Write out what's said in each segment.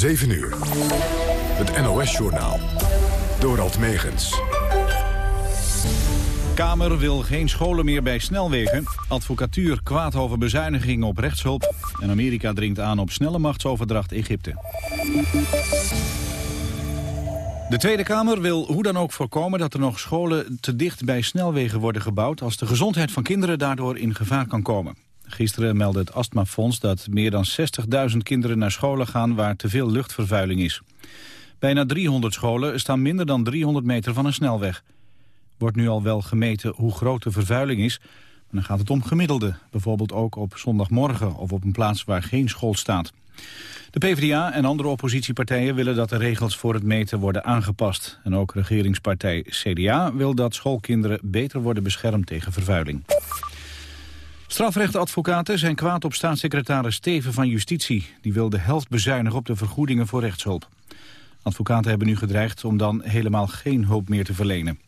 7 uur. Het NOS-journaal. Dorald Megens. Kamer wil geen scholen meer bij snelwegen. Advocatuur kwaad over bezuinigingen op rechtshulp. En Amerika dringt aan op snelle machtsoverdracht Egypte. De Tweede Kamer wil hoe dan ook voorkomen dat er nog scholen te dicht bij snelwegen worden gebouwd... als de gezondheid van kinderen daardoor in gevaar kan komen. Gisteren meldde het Astmafonds dat meer dan 60.000 kinderen naar scholen gaan waar te veel luchtvervuiling is. Bijna 300 scholen staan minder dan 300 meter van een snelweg. Wordt nu al wel gemeten hoe groot de vervuiling is, maar dan gaat het om gemiddelde. Bijvoorbeeld ook op zondagmorgen of op een plaats waar geen school staat. De PvdA en andere oppositiepartijen willen dat de regels voor het meten worden aangepast. En ook regeringspartij CDA wil dat schoolkinderen beter worden beschermd tegen vervuiling. Strafrechtadvocaten zijn kwaad op staatssecretaris Steven van Justitie. Die wil de helft bezuinigen op de vergoedingen voor rechtshulp. Advocaten hebben nu gedreigd om dan helemaal geen hulp meer te verlenen.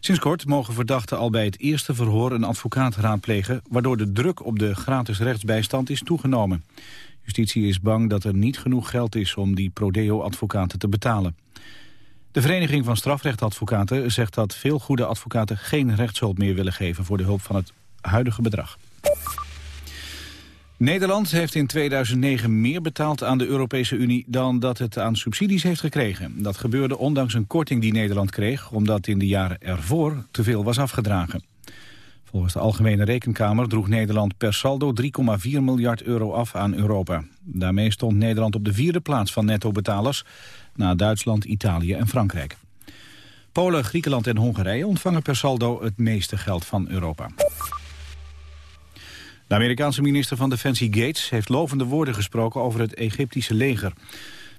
Sinds kort mogen verdachten al bij het eerste verhoor een advocaat raadplegen... waardoor de druk op de gratis rechtsbijstand is toegenomen. Justitie is bang dat er niet genoeg geld is om die prodeo-advocaten te betalen. De Vereniging van Strafrechtadvocaten zegt dat veel goede advocaten geen rechtshulp meer willen geven voor de hulp van het huidige bedrag. Nederland heeft in 2009 meer betaald aan de Europese Unie dan dat het aan subsidies heeft gekregen. Dat gebeurde ondanks een korting die Nederland kreeg, omdat in de jaren ervoor te veel was afgedragen. Volgens de Algemene Rekenkamer droeg Nederland per saldo 3,4 miljard euro af aan Europa. Daarmee stond Nederland op de vierde plaats van netto-betalers, na Duitsland, Italië en Frankrijk. Polen, Griekenland en Hongarije ontvangen per saldo het meeste geld van Europa. De Amerikaanse minister van Defensie Gates heeft lovende woorden gesproken over het Egyptische leger.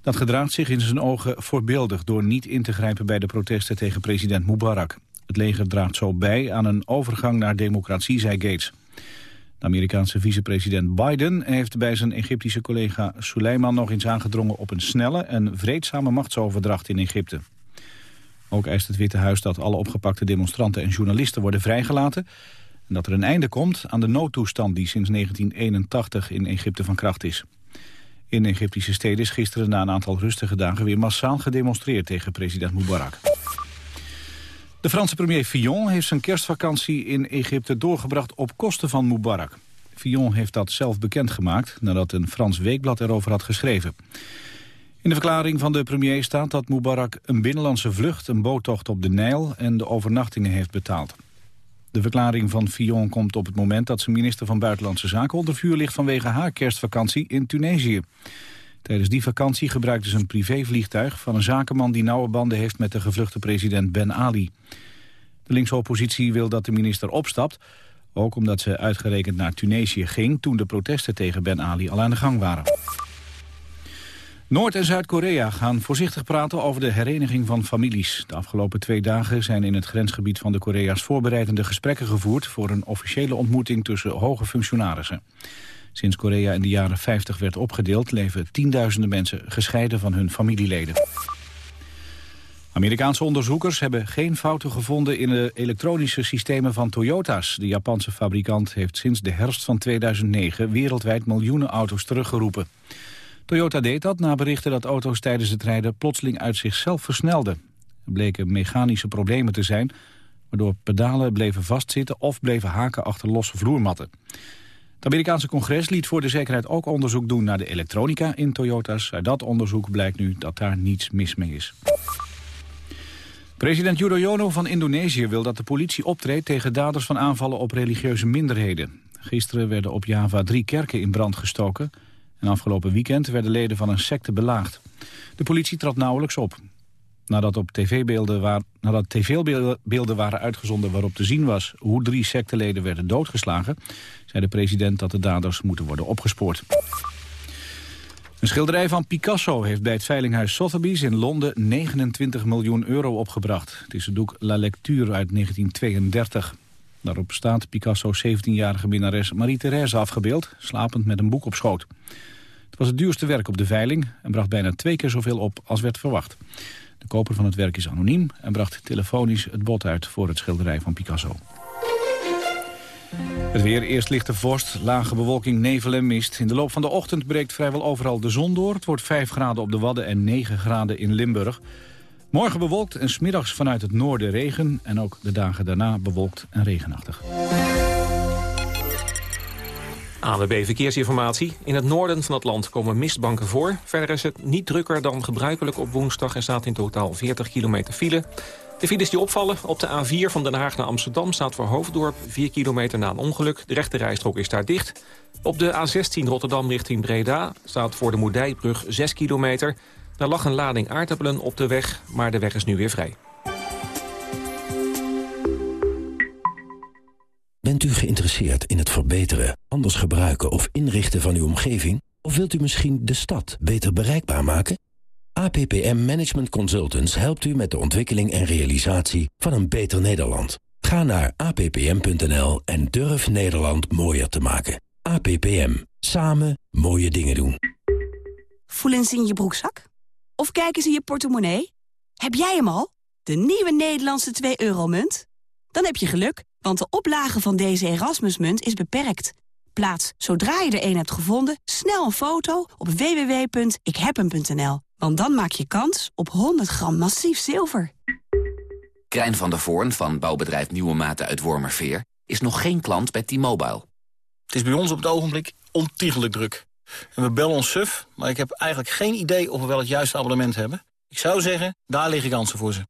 Dat gedraagt zich in zijn ogen voorbeeldig door niet in te grijpen bij de protesten tegen president Mubarak. Het leger draagt zo bij aan een overgang naar democratie, zei Gates. De Amerikaanse vicepresident Biden heeft bij zijn Egyptische collega Suleiman nog eens aangedrongen op een snelle en vreedzame machtsoverdracht in Egypte. Ook eist het Witte Huis dat alle opgepakte demonstranten en journalisten worden vrijgelaten dat er een einde komt aan de noodtoestand die sinds 1981 in Egypte van kracht is. In Egyptische steden is gisteren na een aantal rustige dagen weer massaal gedemonstreerd tegen president Mubarak. De Franse premier Fillon heeft zijn kerstvakantie in Egypte doorgebracht op kosten van Mubarak. Fillon heeft dat zelf bekendgemaakt nadat een Frans weekblad erover had geschreven. In de verklaring van de premier staat dat Mubarak een binnenlandse vlucht, een boottocht op de Nijl en de overnachtingen heeft betaald. De verklaring van Fillon komt op het moment dat zijn minister van Buitenlandse Zaken onder vuur ligt vanwege haar kerstvakantie in Tunesië. Tijdens die vakantie gebruikte ze een privévliegtuig van een zakenman die nauwe banden heeft met de gevluchte president Ben Ali. De linkse oppositie wil dat de minister opstapt, ook omdat ze uitgerekend naar Tunesië ging toen de protesten tegen Ben Ali al aan de gang waren. Noord- en Zuid-Korea gaan voorzichtig praten over de hereniging van families. De afgelopen twee dagen zijn in het grensgebied van de Korea's voorbereidende gesprekken gevoerd voor een officiële ontmoeting tussen hoge functionarissen. Sinds Korea in de jaren 50 werd opgedeeld leven tienduizenden mensen gescheiden van hun familieleden. Amerikaanse onderzoekers hebben geen fouten gevonden in de elektronische systemen van Toyota's. De Japanse fabrikant heeft sinds de herfst van 2009 wereldwijd miljoenen auto's teruggeroepen. Toyota deed dat na berichten dat auto's tijdens het rijden plotseling uit zichzelf versnelden. Er bleken mechanische problemen te zijn, waardoor pedalen bleven vastzitten of bleven haken achter losse vloermatten. Het Amerikaanse congres liet voor de zekerheid ook onderzoek doen naar de elektronica in Toyota's. Uit dat onderzoek blijkt nu dat daar niets mis mee is. President Yudhoyono van Indonesië wil dat de politie optreedt tegen daders van aanvallen op religieuze minderheden. Gisteren werden op Java drie kerken in brand gestoken. En afgelopen weekend werden leden van een secte belaagd. De politie trad nauwelijks op. Nadat, op tv-beelden nadat tv-beelden waren uitgezonden waarop te zien was hoe drie secteleden werden doodgeslagen, zei de president dat de daders moeten worden opgespoord. Een schilderij van Picasso heeft bij het veilinghuis Sotheby's in Londen 29 miljoen euro opgebracht. Het is het doek La Lecture uit 1932. Daarop staat Picasso's 17-jarige minnares Marie-Thérèse afgebeeld, slapend met een boek op schoot. Het was het duurste werk op de veiling en bracht bijna twee keer zoveel op als werd verwacht. De koper van het werk is anoniem en bracht telefonisch het bod uit voor het schilderij van Picasso. Het weer, eerst lichte vorst, lage bewolking, nevel en mist. In de loop van de ochtend breekt vrijwel overal de zon door. Het wordt 5 graden op de Wadden en 9 graden in Limburg. Morgen bewolkt en smiddags vanuit het noorden regen. En ook de dagen daarna bewolkt en regenachtig. ANWB Verkeersinformatie. In het noorden van het land komen mistbanken voor. Verder is het niet drukker dan gebruikelijk op woensdag... en staat in totaal 40 kilometer file. De files die opvallen op de A4 van Den Haag naar Amsterdam... staat voor Hoofddorp 4 kilometer na een ongeluk. De rechte rijstrook is daar dicht. Op de A16 Rotterdam richting Breda staat voor de Moerdijkbrug 6 kilometer. Daar lag een lading aardappelen op de weg, maar de weg is nu weer vrij. Bent u geïnteresseerd in het verbeteren, anders gebruiken of inrichten van uw omgeving? Of wilt u misschien de stad beter bereikbaar maken? APPM Management Consultants helpt u met de ontwikkeling en realisatie van een beter Nederland. Ga naar appm.nl en durf Nederland mooier te maken. APPM. Samen mooie dingen doen. Voelen ze in je broekzak? Of kijken ze in je portemonnee? Heb jij hem al? De nieuwe Nederlandse 2-euro-munt? Dan heb je geluk, want de oplage van deze Erasmusmunt is beperkt. Plaats, zodra je er een hebt gevonden, snel een foto op www.ikhebhem.nl. Want dan maak je kans op 100 gram massief zilver. Krijn van der Voorn van bouwbedrijf Nieuwe Maten uit Wormerveer... is nog geen klant bij T-Mobile. Het is bij ons op het ogenblik ontiegelijk druk. En we bellen ons suf, maar ik heb eigenlijk geen idee of we wel het juiste abonnement hebben. Ik zou zeggen, daar liggen kansen voor ze.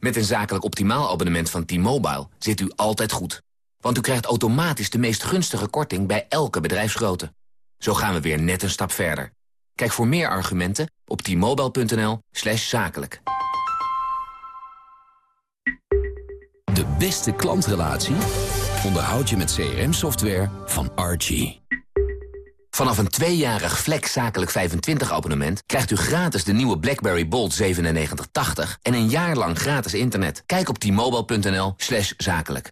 Met een zakelijk optimaal abonnement van T-Mobile zit u altijd goed. Want u krijgt automatisch de meest gunstige korting bij elke bedrijfsgrootte. Zo gaan we weer net een stap verder. Kijk voor meer argumenten op t-mobile.nl slash zakelijk. De beste klantrelatie onderhoud je met CRM-software van Archie. Vanaf een tweejarig Flex Zakelijk 25 abonnement... krijgt u gratis de nieuwe BlackBerry Bold 9780... en een jaar lang gratis internet. Kijk op t-mobile.nl slash zakelijk.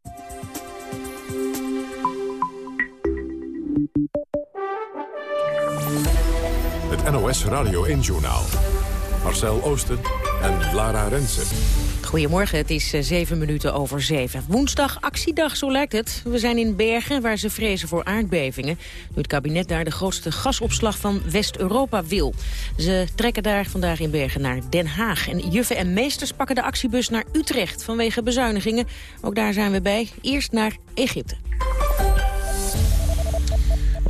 Het NOS Radio 1-journaal. Marcel Oosten en Lara Rensen. Goedemorgen, het is eh, zeven minuten over zeven. Woensdag actiedag, zo lijkt het. We zijn in Bergen, waar ze vrezen voor aardbevingen. Nu het kabinet daar de grootste gasopslag van West-Europa wil. Ze trekken daar vandaag in Bergen naar Den Haag. En juffen en meesters pakken de actiebus naar Utrecht vanwege bezuinigingen. Ook daar zijn we bij. Eerst naar Egypte.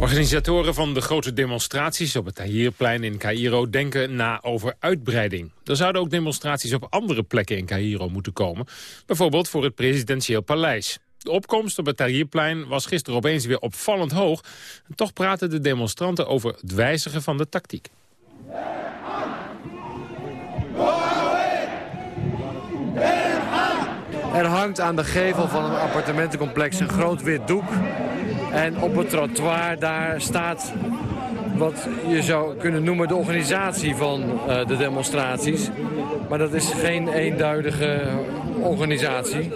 Organisatoren van de grote demonstraties op het Tahrirplein in Cairo denken na over uitbreiding. Er zouden ook demonstraties op andere plekken in Cairo moeten komen. Bijvoorbeeld voor het presidentieel paleis. De opkomst op het Tahrirplein was gisteren opeens weer opvallend hoog. En toch praten de demonstranten over het wijzigen van de tactiek. Er hangt aan de gevel van een appartementencomplex een groot wit doek. En op het trottoir daar staat wat je zou kunnen noemen de organisatie van uh, de demonstraties. Maar dat is geen eenduidige organisatie.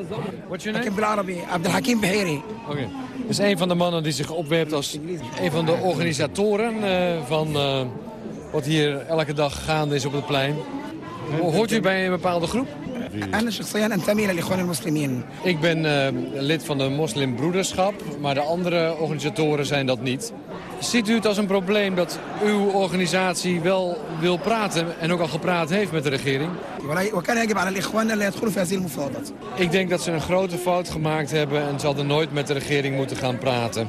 What's your name? Abdelhakim Beheri. Oké. Dat is een van de mannen die zich opwerpt als een van de organisatoren uh, van uh, wat hier elke dag gaande is op het plein. Hoort u bij een bepaalde groep? Ik ben uh, lid van de moslimbroederschap, maar de andere organisatoren zijn dat niet. Ziet u het als een probleem dat uw organisatie wel wil praten en ook al gepraat heeft met de regering? Ik denk dat ze een grote fout gemaakt hebben en ze hadden nooit met de regering moeten gaan praten.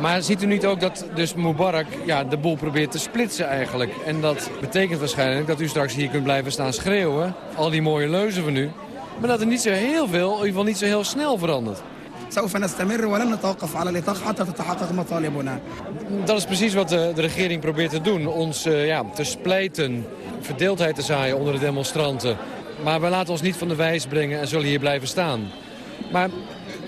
Maar ziet u niet ook dat dus Mubarak ja, de boel probeert te splitsen eigenlijk? En dat betekent waarschijnlijk dat u straks hier kunt blijven staan schreeuwen. Al die mooie leuzen van u. Maar dat er niet zo heel veel, in ieder geval niet zo heel snel verandert. Dat is precies wat de, de regering probeert te doen. Ons uh, ja, te splijten, verdeeldheid te zaaien onder de demonstranten. Maar we laten ons niet van de wijs brengen en zullen hier blijven staan. Maar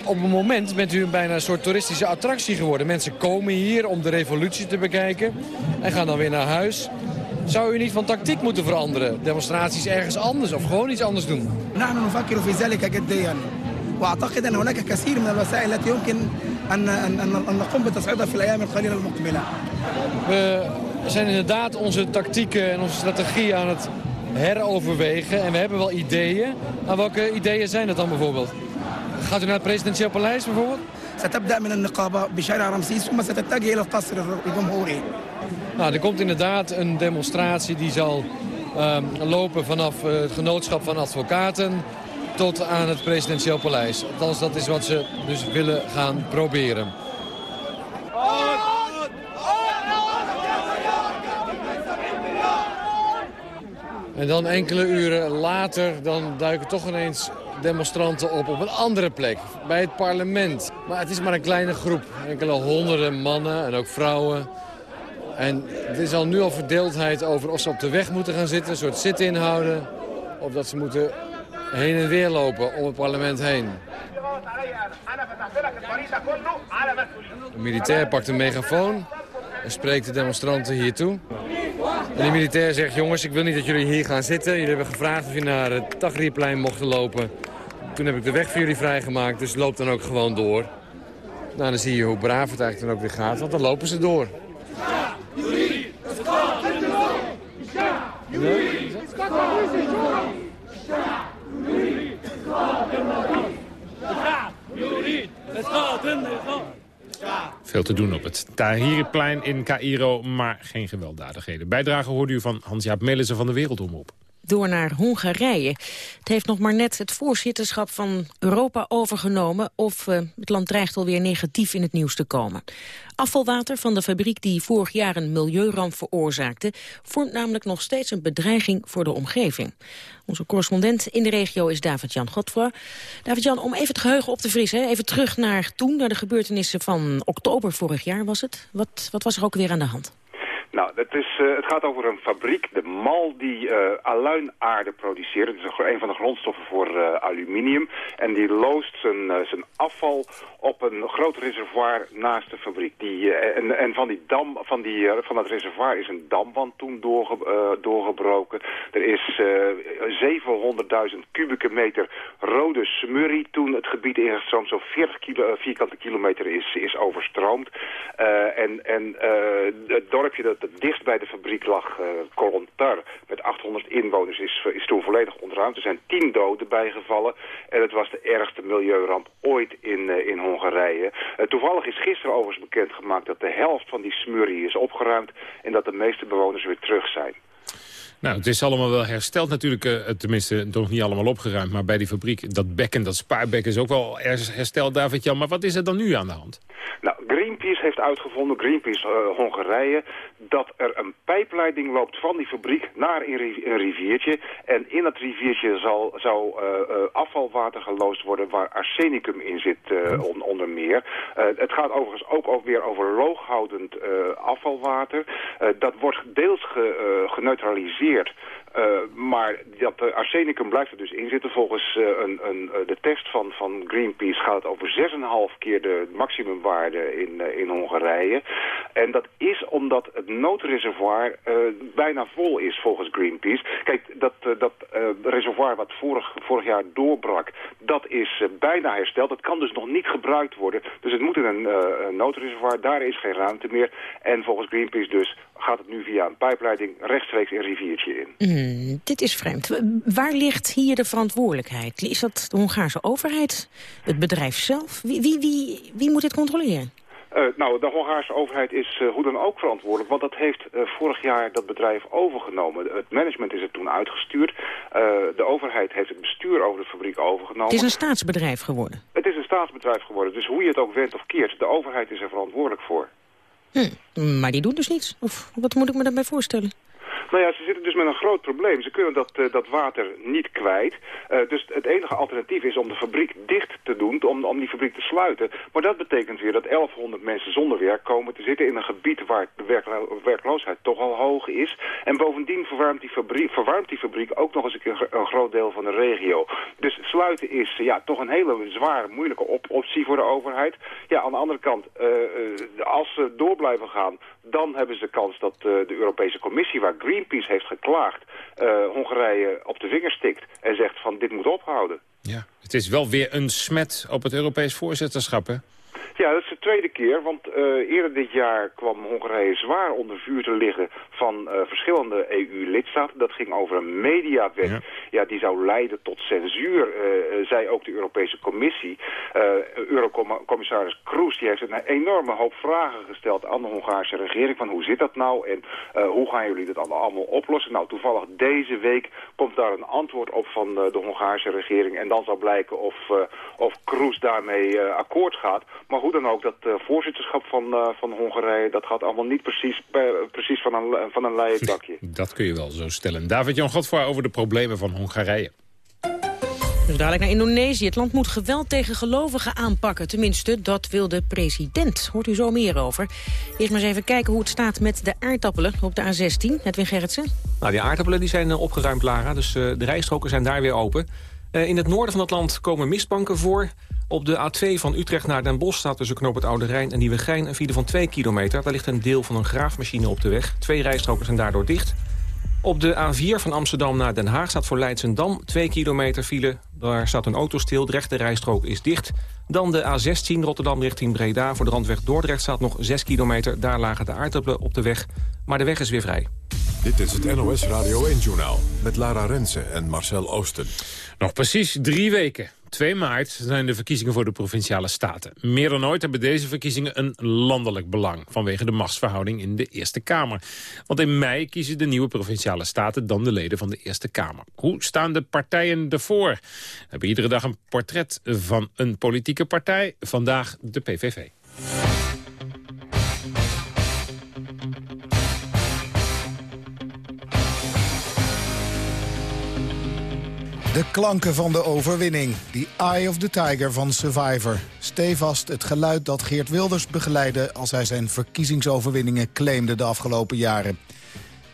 op een moment bent u bijna een soort toeristische attractie geworden. Mensen komen hier om de revolutie te bekijken en gaan dan weer naar huis. Zou u niet van tactiek moeten veranderen? Demonstraties ergens anders of gewoon iets anders doen? واعتقد ان هناك كثير من الوسائل التي يمكن ان ان نقوم بتصعيدها في الايام القليله المقبله. We zijn inderdaad onze tactieken en onze strategie aan het heroverwegen en we hebben wel ideeën. Maar welke ideeën zijn dat dan bijvoorbeeld? Gaat u naar het presidentieel paleis bijvoorbeeld? ستبدأ من النقابة بشارع رمسيس ثم ستتجه إلى القصر الجمهوري Nou, er komt inderdaad een demonstratie die zal ehm, lopen vanaf eh, het genootschap van advocaten tot aan het presidentieel paleis. Althans, dat is wat ze dus willen gaan proberen. En dan enkele uren later dan duiken toch ineens demonstranten op op een andere plek. Bij het parlement. Maar het is maar een kleine groep. Enkele honderden mannen en ook vrouwen. En er is al nu al verdeeldheid over of ze op de weg moeten gaan zitten. Een soort zit inhouden. Of dat ze moeten heen en weer lopen om het parlement heen. De militair pakt een megafoon spreekt de demonstranten hier toe. En militair zegt, jongens, ik wil niet dat jullie hier gaan zitten. Jullie hebben gevraagd of je naar het Tagrierplein mochten lopen. Toen heb ik de weg voor jullie vrijgemaakt, dus loop dan ook gewoon door. Nou, dan zie je hoe braaf het eigenlijk dan ook weer gaat, want dan lopen ze door. Veel te doen op het Tahrirplein in Cairo, maar geen gewelddadigheden. Bijdrage hoorde u van Hans-Jaap Melissen van de Wereldomroep door naar Hongarije. Het heeft nog maar net het voorzitterschap van Europa overgenomen... of uh, het land dreigt alweer negatief in het nieuws te komen. Afvalwater van de fabriek die vorig jaar een milieuramp veroorzaakte... vormt namelijk nog steeds een bedreiging voor de omgeving. Onze correspondent in de regio is David-Jan Godfroy. David-Jan, om even het geheugen op te frissen... even terug naar toen, naar de gebeurtenissen van oktober vorig jaar was het. Wat, wat was er ook weer aan de hand? Nou, het, is, uh, het gaat over een fabriek, de MAL, die uh, aluinaarde produceert. Het is een van de grondstoffen voor uh, aluminium. En die loost zijn, afval op een groot reservoir naast de fabriek. Die, en, en van, die dam, van, die, van dat reservoir is een damwand toen doorge, doorgebroken. Er is 700.000 kubieke meter rode smurrie toen het gebied ingestroomd. Zo'n 40 kilo, vierkante kilometer is, is overstroomd. en en het dorpje dat het dichtst bij de fabriek lag, uh, met 800 inwoners, is, is toen volledig ontruimd. Er zijn tien doden bijgevallen en het was de ergste milieuramp ooit in, uh, in Hongarije. Toevallig is gisteren overigens bekendgemaakt dat de helft van die smurrie is opgeruimd en dat de meeste bewoners weer terug zijn. Nou, het is allemaal wel hersteld natuurlijk, uh, tenminste nog niet allemaal opgeruimd. Maar bij die fabriek, dat bekken, dat spaarbekken is ook wel hersteld, David-Jan. Maar wat is er dan nu aan de hand? Nou, Greenpeace heeft uitgevonden, Greenpeace uh, Hongarije, dat er een pijpleiding loopt van die fabriek naar een, riviertje. En in dat riviertje zal, uh, uh, afvalwater geloosd worden waar arsenicum in zit, on, onder meer. het gaat overigens ook, ook weer over looghoudend afvalwater. dat wordt deels ge, geneutraliseerd uh, maar dat uh, arsenicum blijft er dus in zitten. Volgens uh, een, een, de test van, van Greenpeace gaat het over 6,5 keer de maximumwaarde in, in Hongarije. En dat is omdat het noodreservoir bijna vol is volgens Greenpeace. Kijk, dat, dat reservoir wat vorig, vorig jaar doorbrak, dat is bijna hersteld. Dat kan dus nog niet gebruikt worden. Dus het moet in een, noodreservoir. Daar is geen ruimte meer. En volgens Greenpeace dus gaat het nu via een pijpleiding rechtstreeks een riviertje in. Mm, dit is vreemd. Waar ligt hier de verantwoordelijkheid? Is dat de Hongaarse overheid? Het bedrijf zelf? Wie, wie, wie, wie moet dit controleren? Uh, nou, de Hongaarse overheid is uh, hoe dan ook verantwoordelijk, want dat heeft uh, vorig jaar dat bedrijf overgenomen. Het management is er toen uitgestuurd. de overheid heeft het bestuur over de fabriek overgenomen. Het is een staatsbedrijf geworden? Het is een staatsbedrijf geworden, dus hoe je het ook wendt of keert, de overheid is er verantwoordelijk voor. Hm, maar die doen dus niets? Of wat moet ik me daarbij voorstellen? Nou ja, ze zitten dus met een groot probleem. Ze kunnen dat, uh, dat water niet kwijt. Uh, dus het enige alternatief is om de fabriek dicht te doen, om, om die fabriek te sluiten. Maar dat betekent weer dat 1100 mensen zonder werk komen te zitten in een gebied waar de werklo werkloosheid toch al hoog is. En bovendien verwarmt die fabriek, verwarmt die fabriek ook nog eens een, een groot deel van de regio. Dus sluiten is ja, toch een hele zware, moeilijke op optie voor de overheid. Ja, aan de andere kant, uh, als ze door blijven gaan, dan hebben ze kans dat de Europese Commissie, waar Green Greenpeace heeft geklaagd, uh, Hongarije op de vinger stikt en zegt van dit moet ophouden. Ja, het is wel weer een smet op het Europees voorzitterschap, hè? Ja, dat is de tweede keer, want uh, eerder dit jaar kwam Hongarije zwaar onder vuur te liggen van uh, verschillende EU-lidstaten. Dat ging over een mediawet, ja. ja. die zou leiden tot censuur, uh, zei ook de Europese Commissie. Eurocommissaris Kroes die heeft een enorme hoop vragen gesteld aan de Hongaarse regering. Van hoe zit dat nou en hoe gaan jullie dat allemaal oplossen? Nou, toevallig deze week komt daar een antwoord op van de Hongaarse regering. En dan zal blijken of, of Kroes daarmee akkoord gaat. Maar hoe dan ook, dat voorzitterschap van, van Hongarije... dat gaat allemaal niet precies, precies van een, van een leien dakje. Dat kun je wel zo stellen. David-Jan Godvoor over de problemen van Hongarije. Dus dadelijk naar Indonesië. Het land moet geweld tegen gelovigen aanpakken. Tenminste, dat wil de president. Hoort u zo meer over. Eerst maar eens even kijken hoe het staat met de aardappelen op de A16. Edwin Gerritsen. Nou, die aardappelen die zijn opgeruimd, Lara. Dus de rijstroken zijn daar weer open. in het noorden van het land komen mistbanken voor... Op de A2 van Utrecht naar Den Bosch staat tussen Knoop het Oude Rijn en Nieuwegein... een file van 2 kilometer. Daar ligt een deel van een graafmachine op de weg. Twee rijstroken zijn daardoor dicht. Op de A4 van Amsterdam naar Den Haag staat voor Leidsendam 2 kilometer file. Daar staat een auto stil, de rechte rijstrook is dicht. Dan de A16 Rotterdam richting Breda. Voor de randweg Dordrecht staat nog 6 kilometer. Daar lagen de aardappelen op de weg. Maar de weg is weer vrij. Dit is het NOS Radio 1-journaal met Lara Rensen en Marcel Oosten. Nog precies drie weken. 2 maart zijn de verkiezingen voor de Provinciale Staten. Meer dan ooit hebben deze verkiezingen een landelijk belang... vanwege de machtsverhouding in de Eerste Kamer. Want in mei kiezen de nieuwe Provinciale Staten dan de leden van de Eerste Kamer. Hoe staan de partijen ervoor? We hebben iedere dag een portret van een politieke partij. Vandaag de PVV. De klanken van de overwinning. Die Eye of the Tiger van Survivor. Stevast het geluid dat Geert Wilders begeleidde... als hij zijn verkiezingsoverwinningen claimde de afgelopen jaren.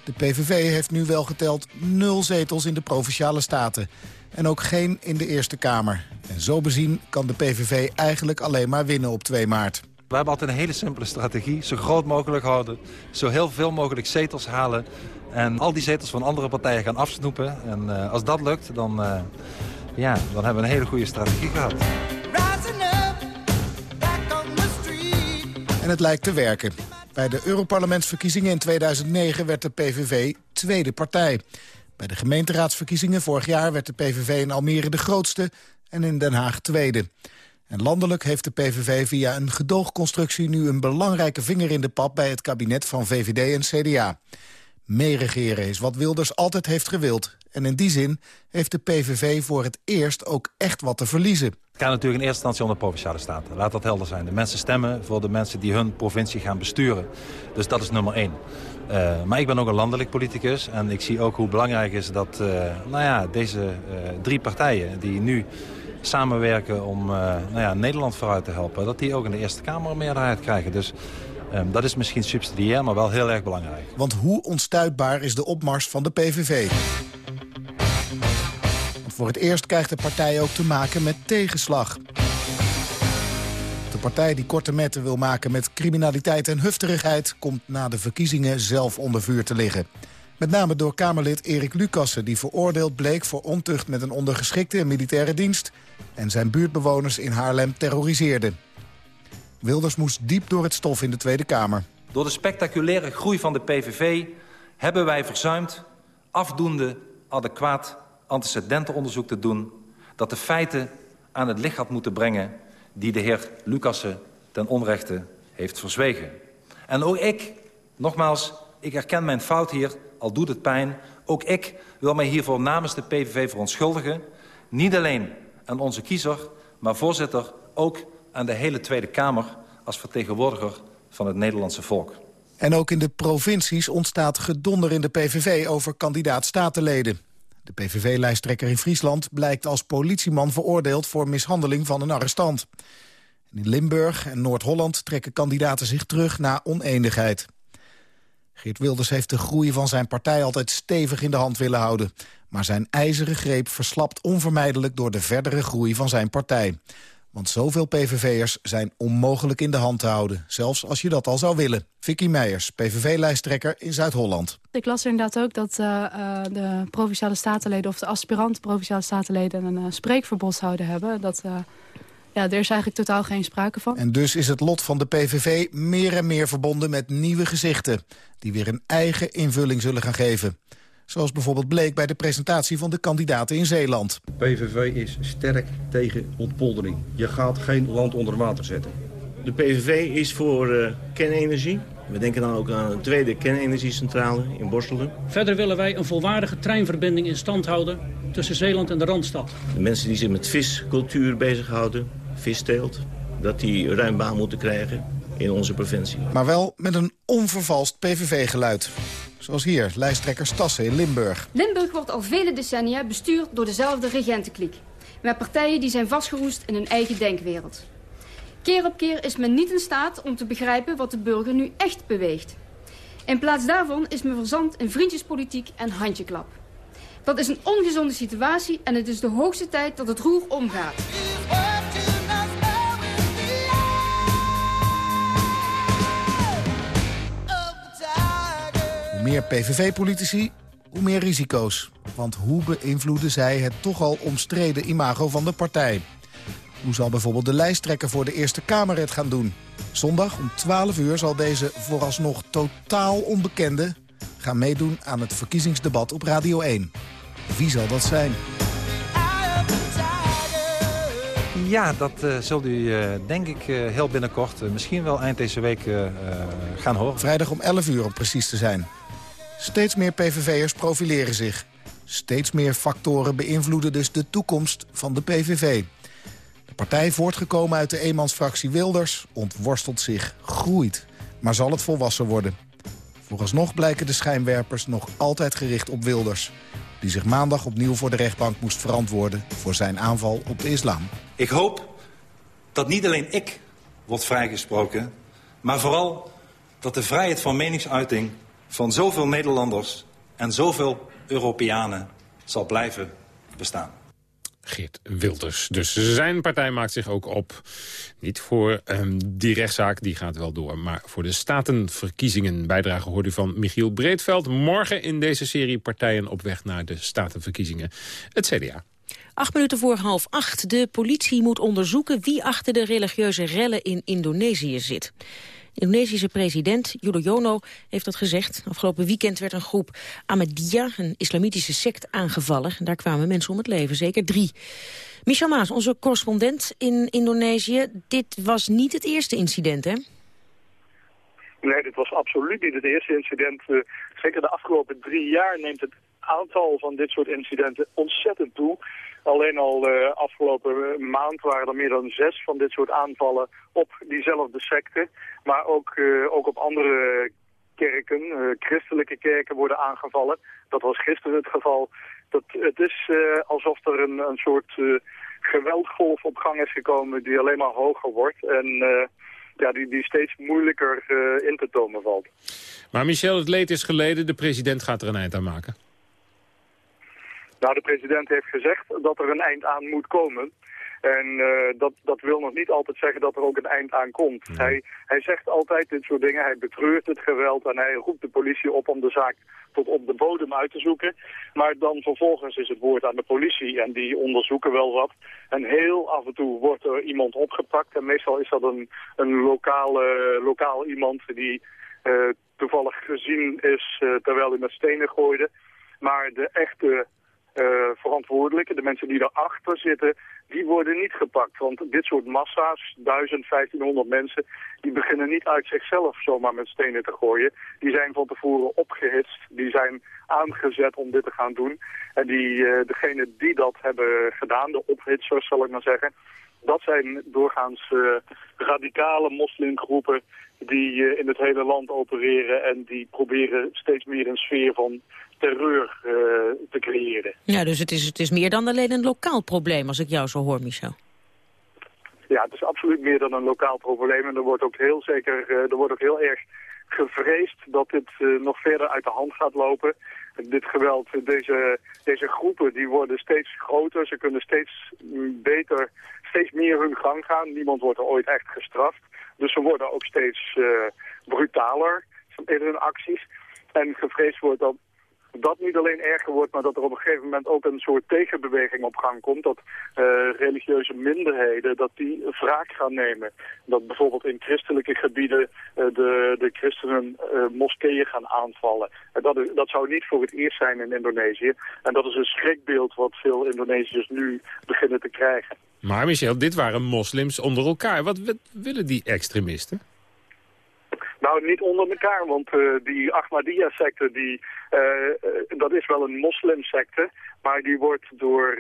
De PVV heeft nu wel geteld nul zetels in de Provinciale Staten. En ook geen in de Eerste Kamer. En zo bezien kan de PVV eigenlijk alleen maar winnen op 2 maart. We hebben altijd een hele simpele strategie. Zo groot mogelijk houden. Zo heel veel mogelijk zetels halen. En al die zetels van andere partijen gaan afsnoepen. En uh, als dat lukt, dan, uh, ja, dan hebben we een hele goede strategie gehad. En het lijkt te werken. Bij de Europarlementsverkiezingen in 2009 werd de PVV tweede partij. Bij de gemeenteraadsverkiezingen vorig jaar werd de PVV in Almere de grootste en in Den Haag tweede. En landelijk heeft de PVV via een gedoogconstructie nu een belangrijke vinger in de pap bij het kabinet van VVD en CDA meeregeren is wat Wilders altijd heeft gewild. En in die zin heeft de PVV voor het eerst ook echt wat te verliezen. Het gaat natuurlijk in eerste instantie om de Provinciale Staten. Laat dat helder zijn. De mensen stemmen voor de mensen die hun provincie gaan besturen. Dus dat is nummer één. Uh, maar ik ben ook een landelijk politicus. En ik zie ook hoe belangrijk is dat uh, nou ja, deze uh, drie partijen... die nu samenwerken om nou ja, Nederland vooruit te helpen... dat die ook in de Eerste Kamer een meerderheid krijgen. Dus Um, dat is misschien subsidiair, maar wel heel erg belangrijk. Want hoe onstuitbaar is de opmars van de PVV? Voor het eerst krijgt de partij ook te maken met tegenslag. De partij die korte metten wil maken met criminaliteit en hufterigheid... komt na de verkiezingen zelf onder vuur te liggen. Met name door Kamerlid Erik Lucassen... die veroordeeld bleek voor ontucht met een ondergeschikte militaire dienst... en zijn buurtbewoners in Haarlem terroriseerde. Wilders moest diep door het stof in de Tweede Kamer. Door de spectaculaire groei van de PVV hebben wij verzuimd... afdoende adequaat antecedentenonderzoek te doen... dat de feiten aan het licht had moeten brengen... die de heer Lucassen ten onrechte heeft verzwegen. En ook ik, nogmaals, ik herken mijn fout hier, al doet het pijn... ook ik wil mij hiervoor namens de PVV verontschuldigen. Niet alleen aan onze kiezer, maar voorzitter ook aan de hele Tweede Kamer als vertegenwoordiger van het Nederlandse volk. En ook in de provincies ontstaat gedonder in de PVV over kandidaat-statenleden. De PVV-lijsttrekker in Friesland blijkt als politieman veroordeeld... voor mishandeling van een arrestant. in Limburg en Noord-Holland trekken kandidaten zich terug na oneenigheid. Geert Wilders heeft de groei van zijn partij altijd stevig in de hand willen houden. Maar zijn ijzeren greep verslapt onvermijdelijk door de verdere groei van zijn partij. Want zoveel PVV'ers zijn onmogelijk in de hand te houden. Zelfs als je dat al zou willen. Vicky Meijers, PVV-lijsttrekker in Zuid-Holland. Ik las inderdaad ook dat uh, de Provinciale Statenleden... of de aspirant Provinciale Statenleden een uh, spreekverbod zouden hebben. Dat ja, er is eigenlijk totaal geen sprake van. En dus is het lot van de PVV meer en meer verbonden met nieuwe gezichten... die weer een eigen invulling zullen gaan geven. Zoals bijvoorbeeld bleek bij de presentatie van de kandidaten in Zeeland. PVV is sterk tegen ontpoldering. Je gaat geen land onder water zetten. De PVV is voor uh, kernenergie. We denken dan ook aan een tweede kernenergiecentrale in Borselen. Verder willen wij een volwaardige treinverbinding in stand houden tussen Zeeland en de Randstad. De mensen die zich met viscultuur bezighouden, visteelt, dat die ruim baan moeten krijgen in onze provincie. Maar wel met een onvervalst PVV-geluid. Zoals hier, lijsttrekker Stassen in Limburg. Limburg wordt al vele decennia bestuurd door dezelfde regentenkliek. Met partijen die zijn vastgeroest in hun eigen denkwereld. Keer op keer is men niet in staat om te begrijpen wat de burger nu echt beweegt. In plaats daarvan is men verzand in vriendjespolitiek en handjeklap. Dat is een ongezonde situatie en het is de hoogste tijd dat het roer omgaat. Meer PVV-politici, hoe meer risico's. Want hoe beïnvloeden zij het toch al omstreden imago van de partij? Hoe zal bijvoorbeeld de lijsttrekker voor de Eerste Kamer het gaan doen? Zondag om 12 uur zal deze vooralsnog totaal onbekende... gaan meedoen aan het verkiezingsdebat op Radio 1. Wie zal dat zijn? Ja, dat uh, zult u uh, denk ik uh, heel binnenkort, misschien wel eind deze week, gaan horen. Vrijdag om 11 uur om precies te zijn. Steeds meer PVV'ers profileren zich. Steeds meer factoren beïnvloeden dus de toekomst van de PVV. De partij, voortgekomen uit de eenmansfractie Wilders, ontworstelt zich, groeit. Maar zal het volwassen worden? Vooralsnog blijken de schijnwerpers nog altijd gericht op Wilders die zich maandag opnieuw voor de rechtbank moest verantwoorden... voor zijn aanval op de islam. Ik hoop dat niet alleen ik wordt vrijgesproken... maar vooral dat de vrijheid van meningsuiting van zoveel Nederlanders... en zoveel Europeanen zal blijven bestaan. Geert Wilders. Dus zijn partij maakt zich ook op. Niet voor um, die rechtszaak, die gaat wel door. Maar voor de statenverkiezingen. Bijdrage hoort u van Michiel Breedveld. Morgen in deze serie partijen op weg naar de statenverkiezingen. Het CDA. Acht minuten voor half acht. De politie moet onderzoeken wie achter de religieuze rellen in Indonesië zit. Indonesische president Yudhoyono heeft dat gezegd. Afgelopen weekend werd een groep Ahmadiyya, een islamitische sect, aangevallen. Daar kwamen mensen om het leven, zeker drie. Michel Maas, onze correspondent in Indonesië. Dit was niet het eerste incident, hè? Nee, dit was absoluut niet het eerste incident. Uh, zeker de afgelopen drie jaar neemt het aantal van dit soort incidenten ontzettend toe. Alleen al uh, afgelopen maand waren er meer dan zes van dit soort aanvallen op diezelfde secte. Maar ook, uh, ook op andere kerken, christelijke kerken worden aangevallen. Dat was gisteren het geval. Dat, het is alsof er een, een soort geweldgolf op gang is gekomen die alleen maar hoger wordt. En ja, die, die steeds moeilijker in te tomen valt. Maar Michel, het leed is geleden. De president gaat er een eind aan maken. Nou, de president heeft gezegd dat er een eind aan moet komen. En uh, dat, dat wil nog niet altijd zeggen dat er ook een eind aan komt. Hij, hij zegt altijd dit soort dingen, hij betreurt het geweld en hij roept de politie op om de zaak tot op de bodem uit te zoeken. Maar dan vervolgens is het woord aan de politie en die onderzoeken wel wat. En heel af en toe wordt er iemand opgepakt en meestal is dat een, een lokale, lokaal iemand die uh, toevallig gezien is uh, terwijl hij met stenen gooide. Maar de echte verantwoordelijken, de mensen die erachter zitten, die worden niet gepakt. Want dit soort massa's, 1000, 1500 mensen, die beginnen niet uit zichzelf zomaar met stenen te gooien. Die zijn van tevoren opgehitst, die zijn aangezet om dit te gaan doen. En die, uh, degenen die dat hebben gedaan, de ophitsers zal ik maar zeggen, dat zijn doorgaans uh, radicale moslimgroepen die in het hele land opereren en die proberen steeds meer een sfeer van terreur uh, te creëren. Ja, dus het is, het is meer dan alleen een lokaal probleem, als ik jou zo hoor, Michel. Ja, het is absoluut meer dan een lokaal probleem. En er wordt ook heel zeker, uh, er wordt ook heel erg gevreesd dat dit uh, nog verder uit de hand gaat lopen. Dit geweld, deze, deze groepen, die worden steeds groter. Ze kunnen steeds beter, steeds meer hun gang gaan. Niemand wordt er ooit echt gestraft. Dus ze worden ook steeds uh, brutaler in hun acties. En gevreesd wordt dat dat niet alleen erger wordt, maar dat er op een gegeven moment ook een soort tegenbeweging op gang komt. Dat uh, religieuze minderheden, dat die wraak gaan nemen. Dat bijvoorbeeld in christelijke gebieden uh, de, de christenen uh, moskeeën gaan aanvallen. En dat, dat zou niet voor het eerst zijn in Indonesië. En dat is een schrikbeeld wat veel Indonesiërs nu beginnen te krijgen. Maar Michel, dit waren moslims onder elkaar. Wat willen die extremisten? Nou, niet onder elkaar, want uh, die Ahmadiyya-secte, die, uh, dat is wel een moslimsecte, maar die wordt door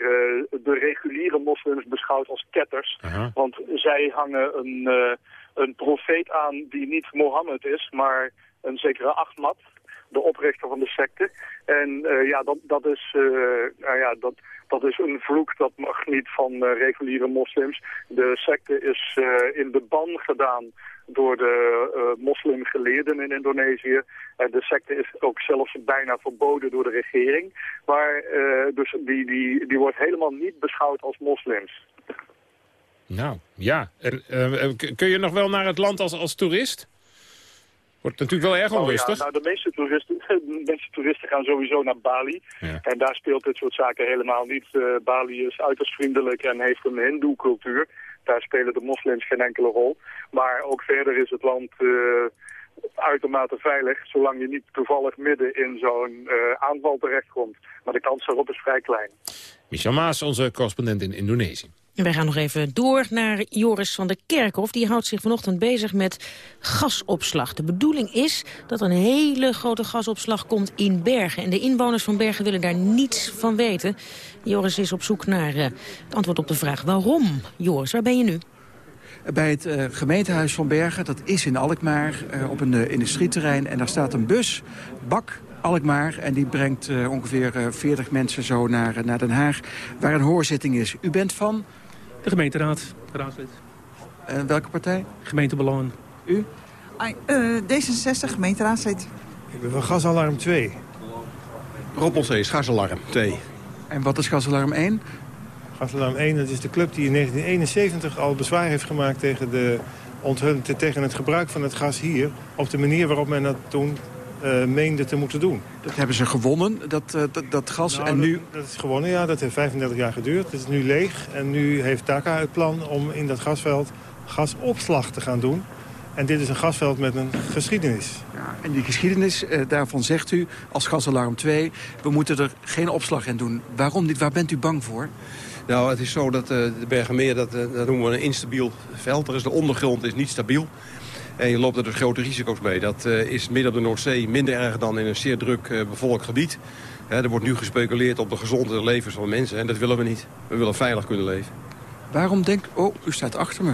de reguliere moslims beschouwd als ketters. Want zij hangen een, een profeet aan die niet Mohammed is, maar een zekere Ahmad, de oprichter van de secte. En ja, dat, dat, is, nou ja, dat, dat is een vloek, dat mag niet van reguliere moslims. De secte is in de ban gedaan door de uh, moslimgeleerden in Indonesië. Uh, de secte is ook zelfs bijna verboden door de regering. Maar dus die, die, die wordt helemaal niet beschouwd als moslims. Nou, ja. En, kun je nog wel naar het land als, als toerist? Wordt natuurlijk wel erg onrustig. Oh, ja. nou, de meeste toeristen, de meeste toeristen gaan sowieso naar Bali. Ja. En daar speelt dit soort zaken helemaal niet. Bali is uiterst vriendelijk en heeft een hindoe-cultuur. Daar spelen de moslims geen enkele rol. Maar ook verder is het land uh, uitermate veilig, zolang je niet toevallig midden in zo'n uh, aanval terechtkomt. Maar de kans daarop is vrij klein. Michel Maas, onze correspondent in Indonesië. Wij gaan nog even door naar Joris van der Kerkhof. Die houdt zich vanochtend bezig met gasopslag. De bedoeling is dat een hele grote gasopslag komt in Bergen. En de inwoners van Bergen willen daar niets van weten. Joris is op zoek naar uh, het antwoord op de vraag waarom. Joris, waar ben je nu? Bij het uh, gemeentehuis van Bergen, dat is in Alkmaar, uh, op een industrieterrein. En daar staat een bus, bak Alkmaar. En die brengt ongeveer 40 mensen zo naar, naar Den Haag, waar een hoorzitting is. U bent van? De gemeenteraad, raadslid. En welke partij? Gemeentebelangen. U? Uh, D66, gemeenteraadslid. Ik ben van gasalarm 2. Roppelzee, gasalarm 2. En wat is gasalarm 1? Gasalarm 1, dat is de club die in 1971 al bezwaar heeft gemaakt tegen, de tegen het gebruik van het gas hier. Op de manier waarop men dat toen uh, meende te moeten doen. Dat hebben ze gewonnen, dat, uh, dat, dat, gas. Nou, en nu... dat, dat, is gewonnen, ja. Dat heeft 35 jaar geduurd. Het is nu leeg. En nu heeft Taka het plan om in dat gasveld gasopslag te gaan doen. En dit is een gasveld met een geschiedenis. Ja, en die geschiedenis, uh, daarvan zegt u als gasalarm 2... we moeten er geen opslag in doen. Waarom niet? Waar bent u bang voor? Nou, het is zo dat uh, de Bergenmeer, dat, uh, dat noemen we een instabiel veld. Er is de ondergrond is niet stabiel. En je loopt er dus grote risico's mee. Dat uh, is midden op de Noordzee minder erg dan in een zeer druk uh, bevolkt gebied. He, er wordt nu gespeculeerd op de gezonde levens van mensen. En dat willen we niet. We willen veilig kunnen leven. Waarom denkt... Oh, u staat achter me.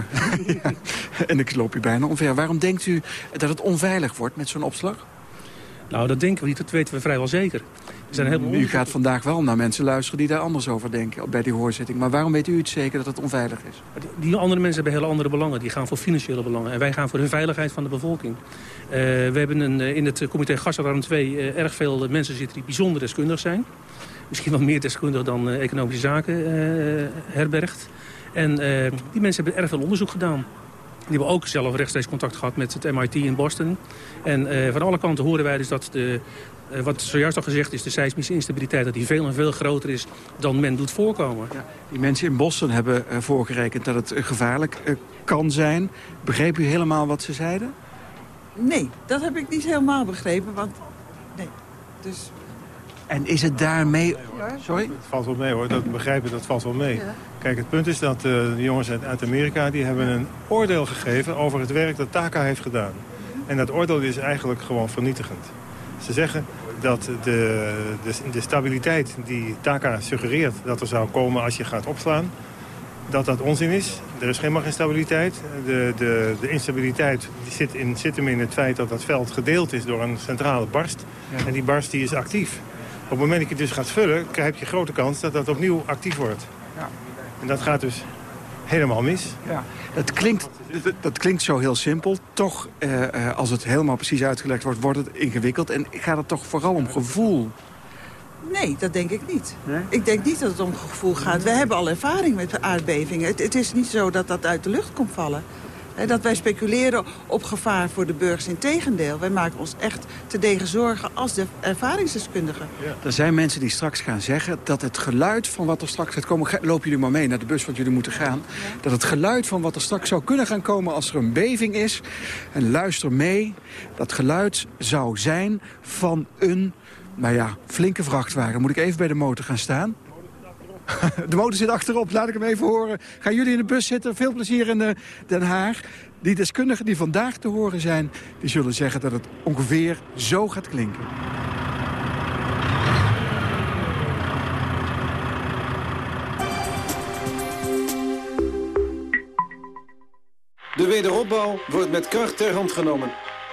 ja. En ik loop u bijna omver. Waarom denkt u dat het onveilig wordt met zo'n opslag? Nou, dat denken we niet. Dat weten we vrijwel zeker. Er zijn heel... U gaat vandaag wel naar mensen luisteren die daar anders over denken bij die hoorzitting. Maar waarom weet u het zeker dat het onveilig is? Die andere mensen hebben hele andere belangen. Die gaan voor financiële belangen. En wij gaan voor de veiligheid van de bevolking. Uh, we hebben een, in het comité Gasalarm 2 uh, erg veel mensen zitten die bijzonder deskundig zijn. Misschien wel meer deskundig dan uh, economische zaken herbergt. En die mensen hebben erg veel onderzoek gedaan. Die hebben ook zelf rechtstreeks contact gehad met het MIT in Boston. En uh, van alle kanten horen wij dus dat de, uh, wat zojuist al gezegd is... de seismische instabiliteit dat die veel en veel groter is dan men doet voorkomen. Ja, die mensen in Boston hebben uh, voorgerekend dat het gevaarlijk kan zijn. Begreep u helemaal wat ze zeiden? Nee, dat heb ik niet helemaal begrepen. Want... Nee, dus... En is het daarmee... Sorry? Het valt wel mee hoor, dat begrijpen dat valt wel mee. Ja. Kijk, het punt is dat uh, de jongens uit, uit, Amerika... die hebben een oordeel gegeven over het werk dat Taka heeft gedaan. En dat oordeel is eigenlijk gewoon vernietigend. Ze zeggen dat de, de, de stabiliteit die Taka suggereert... dat er zou komen als je gaat opslaan... dat dat onzin is. Er is helemaal geen stabiliteit. De, de, de instabiliteit die zit, in, zit hem in het feit dat dat veld gedeeld is door een centrale barst. Ja. En die barst die is actief. Op het moment dat je dus gaat vullen, heb je grote kans dat dat opnieuw actief wordt. Ja. En dat gaat dus helemaal mis. Ja. Dat, klinkt, dat, dat klinkt zo heel simpel. Toch, eh, als het helemaal precies uitgelegd wordt, wordt het ingewikkeld. En gaat het toch vooral om gevoel? Nee, dat denk ik niet. Nee? Ik denk niet dat het om gevoel gaat. We hebben al ervaring met aardbevingen. Het, het is niet zo dat dat uit de lucht komt vallen. Dat wij speculeren op gevaar voor de burgers. Integendeel, wij maken ons echt te degen zorgen als de ervaringsdeskundigen. Er zijn mensen die straks gaan zeggen dat het geluid van wat er straks gaat komen... lopen jullie maar mee naar de bus, want jullie moeten gaan. Dat het geluid van wat er straks zou kunnen gaan komen als er een beving is... en luister mee, dat geluid zou zijn van een nou ja, flinke vrachtwagen. Moet ik even bij de motor gaan staan? De motor zit achterop, laat ik hem even horen. Gaan jullie in de bus zitten? Veel plezier in eh, Den Haag. Die deskundigen die vandaag te horen zijn... die zullen zeggen dat het ongeveer zo gaat klinken. De wederopbouw wordt met kracht ter hand genomen.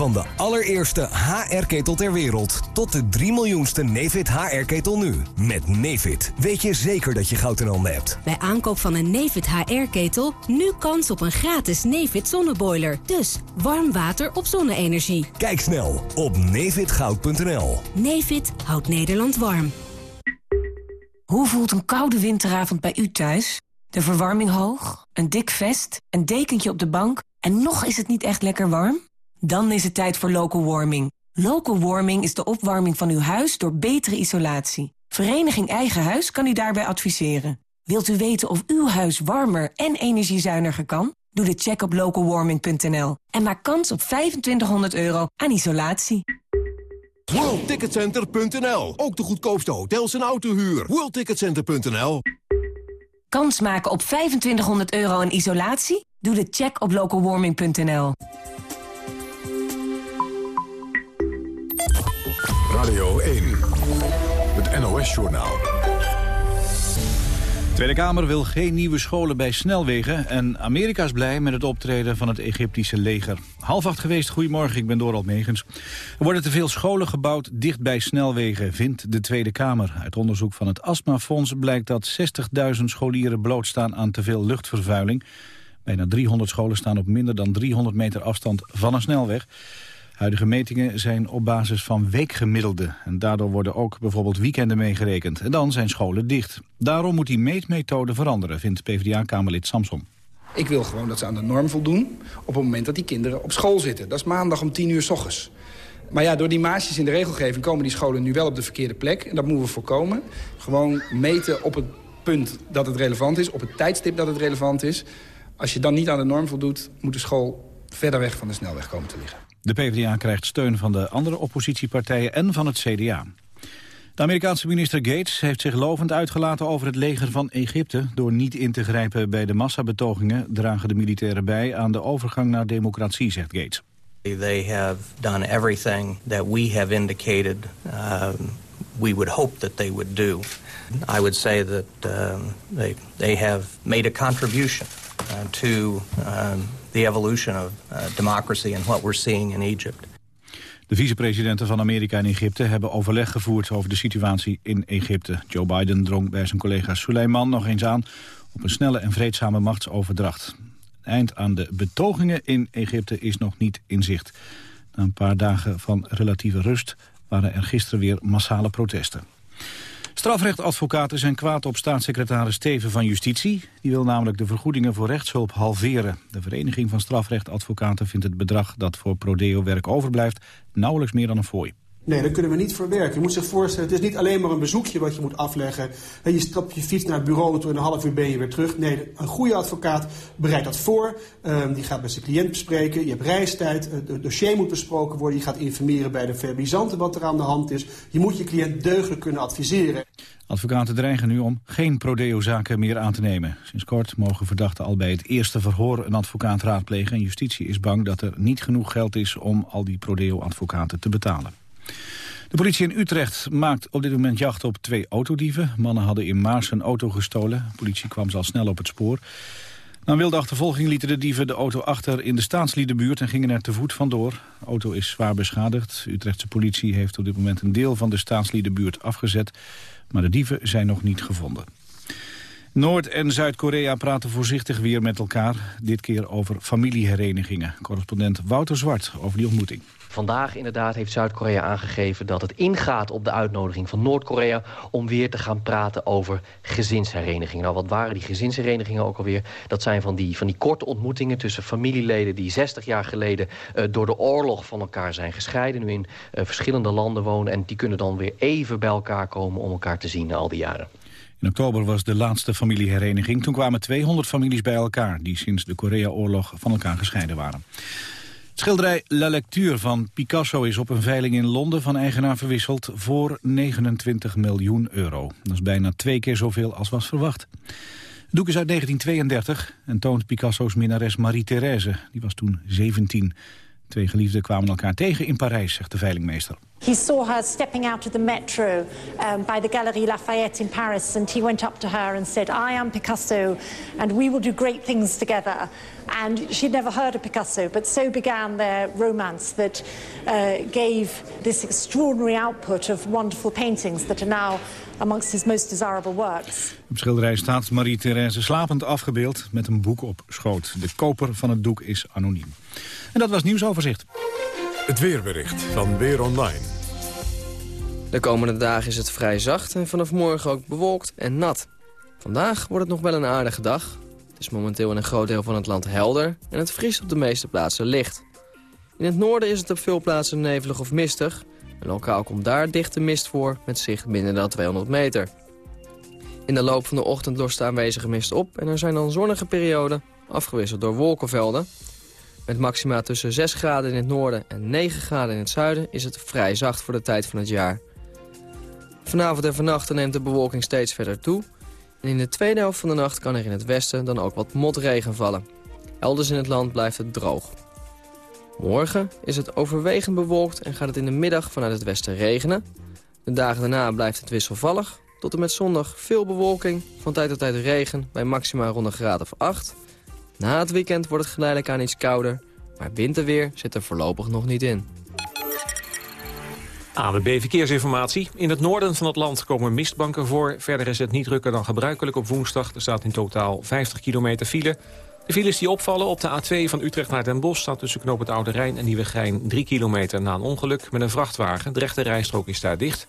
Van de allereerste HR-ketel ter wereld tot de 3 miljoenste Nefit HR-ketel nu. Met Nefit weet je zeker dat je goud in handen hebt. Bij aankoop van een Nefit HR-ketel nu kans op een gratis Nefit zonneboiler. Dus warm water op zonne-energie. Kijk snel op nefitgoud.nl. Nefit houdt Nederland warm. Hoe voelt een koude winteravond bij u thuis? De verwarming hoog, een dik vest, een dekentje op de bank... en nog is het niet echt lekker warm? Dan is het tijd voor local warming. Local warming is de opwarming van uw huis door betere isolatie. Vereniging Eigen Huis kan u daarbij adviseren. Wilt u weten of uw huis warmer en energiezuiniger kan? Doe de check op localwarming.nl en maak kans op 2500 euro aan isolatie. WorldTicketCenter.nl. Ook de goedkoopste hotels en autohuur. WorldTicketCenter.nl. Kans maken op 2500 euro aan isolatie? Doe de check op localwarming.nl. Radio 1, het NOS-journaal. De Tweede Kamer wil geen nieuwe scholen bij snelwegen... en Amerika is blij met het optreden van het Egyptische leger. Half acht geweest, goedemorgen, ik ben Doral Megens. Er worden te veel scholen gebouwd dicht bij snelwegen, vindt de Tweede Kamer. Uit onderzoek van het Astmafonds blijkt dat 60.000 scholieren blootstaan aan te veel luchtvervuiling. Bijna 300 scholen staan op minder dan 300 meter afstand van een snelweg. Huidige metingen zijn op basis van weekgemiddelde. En daardoor worden ook bijvoorbeeld weekenden meegerekend. En dan zijn scholen dicht. Daarom moet die meetmethode veranderen, vindt PvdA-kamerlid Samson. Ik wil gewoon dat ze aan de norm voldoen op het moment dat die kinderen op school zitten. Dat is maandag om 10 uur s ochtends. Maar ja, door die maasjes in de regelgeving komen die scholen nu wel op de verkeerde plek. En dat moeten we voorkomen. Gewoon meten op het punt dat het relevant is, op het tijdstip dat het relevant is. Als je dan niet aan de norm voldoet, moet de school verder weg van de snelweg komen te liggen. De PvdA krijgt steun van de andere oppositiepartijen en van het CDA. De Amerikaanse minister Gates heeft zich lovend uitgelaten over het leger van Egypte. Door niet in te grijpen bij de massabetogingen dragen de militairen bij aan de overgang naar democratie, zegt Gates. They have done everything that we have indicated um, we would hope that they would do. I would say that um, they, they have made a contribution uh, to um, the evolution of uh, democracy and what we're seeing in Egypt. De vicepresidenten van Amerika en Egypte hebben overleg gevoerd over de situatie in Egypte. Joe Biden drong bij zijn collega Suleiman nog eens aan op een snelle en vreedzame machtsoverdracht. Eind aan de betogingen in Egypte is nog niet in zicht. Na een paar dagen van relatieve rust waren er gisteren weer massale protesten. Strafrechtadvocaten zijn kwaad op staatssecretaris Steven van Justitie. Die wil namelijk de vergoedingen voor rechtshulp halveren. De Vereniging van Strafrechtadvocaten vindt het bedrag dat voor Prodeo-werk overblijft... nauwelijks meer dan een fooi. Nee, daar kunnen we niet voor werken. Je moet zich voorstellen, het is niet alleen maar een bezoekje wat je moet afleggen. En je stapt je fiets naar het bureau toe en een half uur ben je weer terug. Nee, een goede advocaat bereidt dat voor. Um, die gaat met zijn cliënt bespreken. Je hebt reistijd. Het dossier moet besproken worden. Je gaat informeren bij de verbizanten wat er aan de hand is. Je moet je cliënt deugdelijk kunnen adviseren. Advocaten dreigen nu om geen prodeo-zaken meer aan te nemen. Sinds kort mogen verdachten al bij het eerste verhoor een advocaat raadplegen. En justitie is bang dat er niet genoeg geld is om al die prodeo-advocaten te betalen. De politie in Utrecht maakt op dit moment jacht op twee autodieven. Mannen hadden in Maars een auto gestolen. De politie kwam al snel op het spoor. Na wilde achtervolging lieten de dieven de auto achter in de staatsliedenbuurt en gingen er te voet vandoor. De auto is zwaar beschadigd. De Utrechtse politie heeft op dit moment een deel van de staatsliedenbuurt afgezet. Maar de dieven zijn nog niet gevonden. Noord- en Zuid-Korea praten voorzichtig weer met elkaar. Dit keer over familieherenigingen. Correspondent Wouter Zwart over die ontmoeting. Vandaag inderdaad heeft Zuid-Korea aangegeven dat het ingaat op de uitnodiging van Noord-Korea... om weer te gaan praten over gezinsherenigingen. Nou, wat waren die gezinsherenigingen ook alweer? Dat zijn van die, van die korte ontmoetingen tussen familieleden... die 60 jaar geleden uh, door de oorlog van elkaar zijn gescheiden... nu in uh, verschillende landen wonen en die kunnen dan weer even bij elkaar komen... om elkaar te zien na al die jaren. In oktober was de laatste familiehereniging. Toen kwamen 200 families bij elkaar... die sinds de Korea-oorlog van elkaar gescheiden waren. Schilderij La Lecture van Picasso is op een veiling in Londen van eigenaar verwisseld voor 29 miljoen euro. Dat is bijna twee keer zoveel als was verwacht. Het doek is uit 1932 en toont Picasso's minnares Marie-Thérèse. Die was toen 17. Twee geliefden kwamen elkaar tegen in Parijs, zegt de veilingmeester. He saw her stepping out of the metro um, by the Galerie Lafayette in Paris and he went up to her and said, I am Picasso and we will do great things together. And she'd never heard of Picasso, but so began their romance that uh, gave this extraordinary output of wonderful paintings that are now amongst his most desirable works. Op schilderij staat Marie-Thérèse slapend afgebeeld met een boek op schoot. De koper van het doek is anoniem. En dat was nieuwsoverzicht. Het weerbericht van Weer Online. De komende dagen is het vrij zacht en vanaf morgen ook bewolkt en nat. Vandaag wordt het nog wel een aardige dag. Het is momenteel in een groot deel van het land helder en het vriest op de meeste plaatsen licht. In het noorden is het op veel plaatsen nevelig of mistig. En lokaal komt daar dichte mist voor met zicht minder dan 200 meter. In de loop van de ochtend lost de aanwezige mist op en er zijn dan zonnige perioden, afgewisseld door wolkenvelden. Met maxima tussen 6 graden in het noorden en 9 graden in het zuiden is het vrij zacht voor de tijd van het jaar. Vanavond en vannacht neemt de bewolking steeds verder toe. En in de tweede helft van de nacht kan er in het westen dan ook wat motregen vallen. Elders in het land blijft het droog. Morgen is het overwegend bewolkt en gaat het in de middag vanuit het westen regenen. De dagen daarna blijft het wisselvallig. Tot en met zondag veel bewolking, van tijd tot tijd regen bij maxima rond een graad of 8. Na het weekend wordt het geleidelijk aan iets kouder, maar winterweer zit er voorlopig nog niet in. ANWB Verkeersinformatie. In het noorden van het land komen mistbanken voor. Verder is het niet drukker dan gebruikelijk op woensdag. Er staat in totaal 50 kilometer file. De files die opvallen op de A2 van Utrecht naar Den Bosch... staat tussen Knoop het Oude Rijn en Nieuwegein 3 kilometer na een ongeluk met een vrachtwagen. De rechte rijstrook is daar dicht.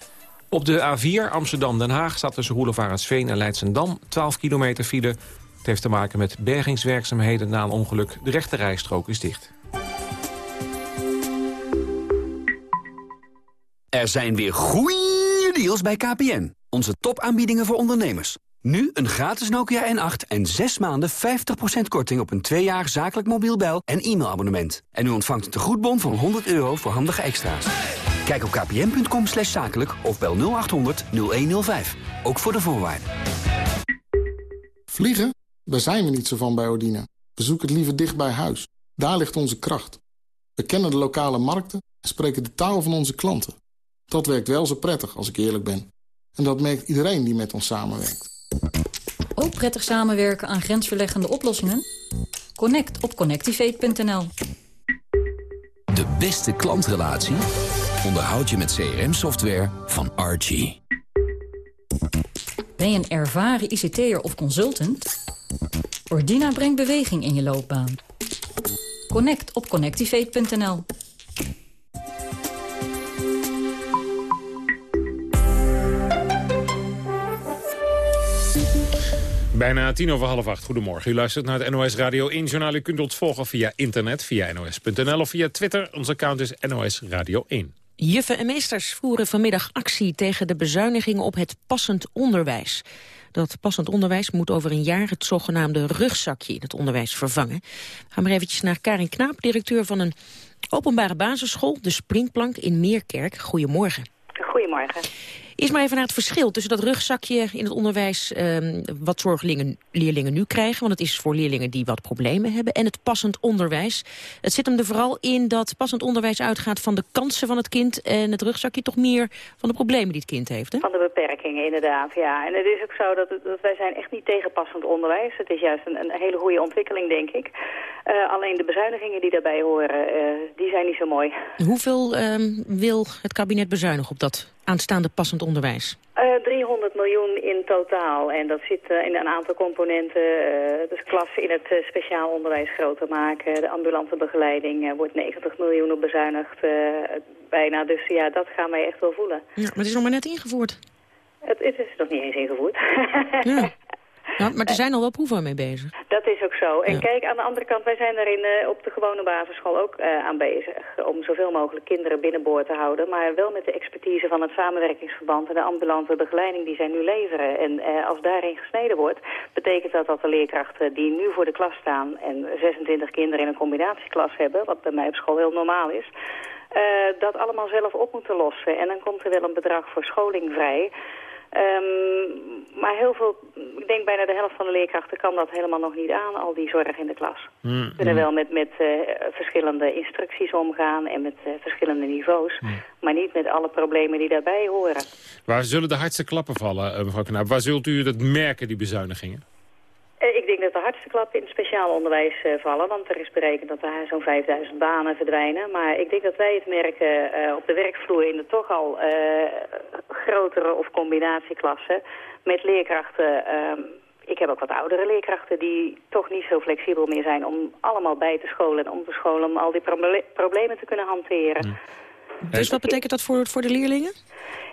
Op de A4 Amsterdam-Den Haag staat tussen Roelevarensveen en Leidsendam 12 kilometer file. Het heeft te maken met bergingswerkzaamheden na een ongeluk. De rechte rijstrook is dicht. Er zijn weer goeie deals bij KPN. Onze topaanbiedingen voor ondernemers. Nu een gratis Nokia N8 en 6 maanden 50% korting op een 2 jaar zakelijk mobiel bel- en e-mailabonnement. En u ontvangt een tegoedbon van 100 euro voor handige extra's. Kijk op kpn.com slash zakelijk of bel 0800 0105. Ook voor de voorwaarden. Vliegen? Daar zijn we niet zo van bij Ordina. We zoeken het liever dicht bij huis. Daar ligt onze kracht. We kennen de lokale markten en spreken de taal van onze klanten. Dat werkt wel zo prettig, als ik eerlijk ben. En dat merkt iedereen die met ons samenwerkt. Ook prettig samenwerken aan grensverleggende oplossingen? Connect op connectivate.nl. De beste klantrelatie onderhoud je met CRM-software van Archie. Ben je een ervaren ICT'er of consultant? Ordina brengt beweging in je loopbaan. Connect op connectivate.nl. Bijna tien over half acht. Goedemorgen. U luistert naar het NOS Radio 1 journaal. U kunt ons volgen via internet, via nos.nl of via Twitter. Ons account is NOS Radio 1. Juffen en meesters voeren vanmiddag actie tegen de bezuinigingen op het passend onderwijs. Dat passend onderwijs moet over een jaar het zogenaamde rugzakje in het onderwijs vervangen. We gaan maar eventjes naar Karin Knaap, directeur van een openbare basisschool, de Springplank in Meerkerk. Goedemorgen. Goedemorgen. Eerst maar even naar het verschil tussen dat rugzakje in het onderwijs... Um, wat zorgleerlingen nu krijgen, want het is voor leerlingen die wat problemen hebben... en het passend onderwijs. Het zit hem er vooral in dat passend onderwijs uitgaat van de kansen van het kind... en het rugzakje toch meer van de problemen die het kind heeft, hè? Van de beperkingen, inderdaad, ja. En het is ook zo dat, dat wij zijn echt niet tegen passend onderwijs. Het is juist een, een hele goede ontwikkeling, denk ik. Uh, alleen de bezuinigingen die daarbij horen, uh, die zijn niet zo mooi. Hoeveel um, wil het kabinet bezuinigen op dat aanstaande passend onderwijs? Uh, 300 miljoen in totaal. En dat zit in een aantal componenten. dus klassen in het speciaal onderwijs groter maken. De ambulante begeleiding wordt 90 miljoen op bezuinigd bijna. Dus ja, dat gaan wij echt wel voelen. Ja, maar het is nog maar net ingevoerd. Het, het is nog niet eens ingevoerd. Ja. Nou, maar er zijn al wel proeven mee bezig. Dat is ook zo. En kijk, aan de andere kant, wij zijn er in, uh, op de gewone basisschool ook uh, aan bezig. Om zoveel mogelijk kinderen binnenboord te houden. Maar wel met de expertise van het samenwerkingsverband en de ambulante begeleiding die zij nu leveren. En uh, als daarin gesneden wordt, betekent dat dat de leerkrachten die nu voor de klas staan... en 26 kinderen in een combinatieklas hebben, wat bij mij op school heel normaal is... dat allemaal zelf op moeten lossen. En dan komt er wel een bedrag voor scholing vrij... Um, maar heel veel, ik denk bijna de helft van de leerkrachten kan dat helemaal nog niet aan, al die zorg in de klas. Mm, Ze kunnen wel met, met uh, verschillende instructies omgaan en met uh, verschillende niveaus, mm. maar niet met alle problemen die daarbij horen. Waar zullen de hardste klappen vallen, uh, mevrouw Knaap? Waar zult u het merken, die bezuinigingen? Eh, ik denk dat de hardste klappen in het speciaal onderwijs uh, vallen. Want er is berekend dat er zo'n 5000 banen verdwijnen. Maar ik denk dat wij het merken uh, op de werkvloer in de toch al grotere of combinatieklassen. Met leerkrachten... Ehm, ik heb ook wat oudere leerkrachten die toch niet zo flexibel meer zijn... om allemaal bij te scholen en om te scholen... om al die proble problemen te kunnen hanteren. Dus wat betekent dat voor, voor de leerlingen?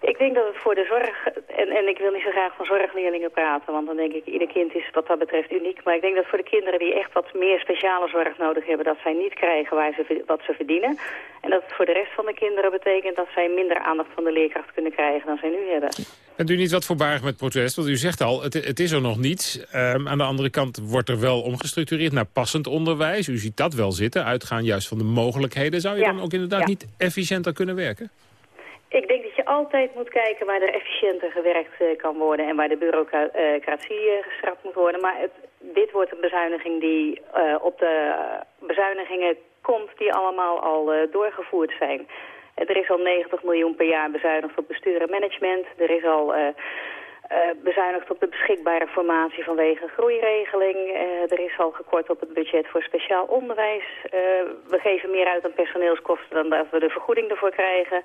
Ik denk dat het voor de zorg, en, en ik wil niet zo graag van zorgleerlingen praten, want dan denk ik, ieder kind is wat dat betreft uniek. Maar ik denk dat voor de kinderen die echt wat meer speciale zorg nodig hebben, dat zij niet krijgen waar ze, wat ze verdienen. En dat het voor de rest van de kinderen betekent dat zij minder aandacht van de leerkracht kunnen krijgen dan zij nu hebben. Bent u niet wat voorbarig met protest? Want u zegt al, het, het is er nog niet. Um, aan de andere kant wordt er wel omgestructureerd naar passend onderwijs. U ziet dat wel zitten, uitgaan juist van de mogelijktie. Zou je dan ook inderdaad niet efficiënter kunnen werken? Ik denk dat je altijd moet kijken waar er efficiënter gewerkt uh, kan worden... en waar de bureaucratie uh, gestraft moet worden. Maar het, dit wordt een bezuiniging die uh, op de bezuinigingen komt... die allemaal al doorgevoerd zijn. Er is al 90 miljoen per jaar bezuinigd op bestuur en management. Er is al... Uh, bezuinigd op de beschikbare formatie vanwege groeiregeling. Uh, er is al gekort op het budget voor speciaal onderwijs. Uh, we geven meer uit aan personeelskosten dan dat we de vergoeding ervoor krijgen.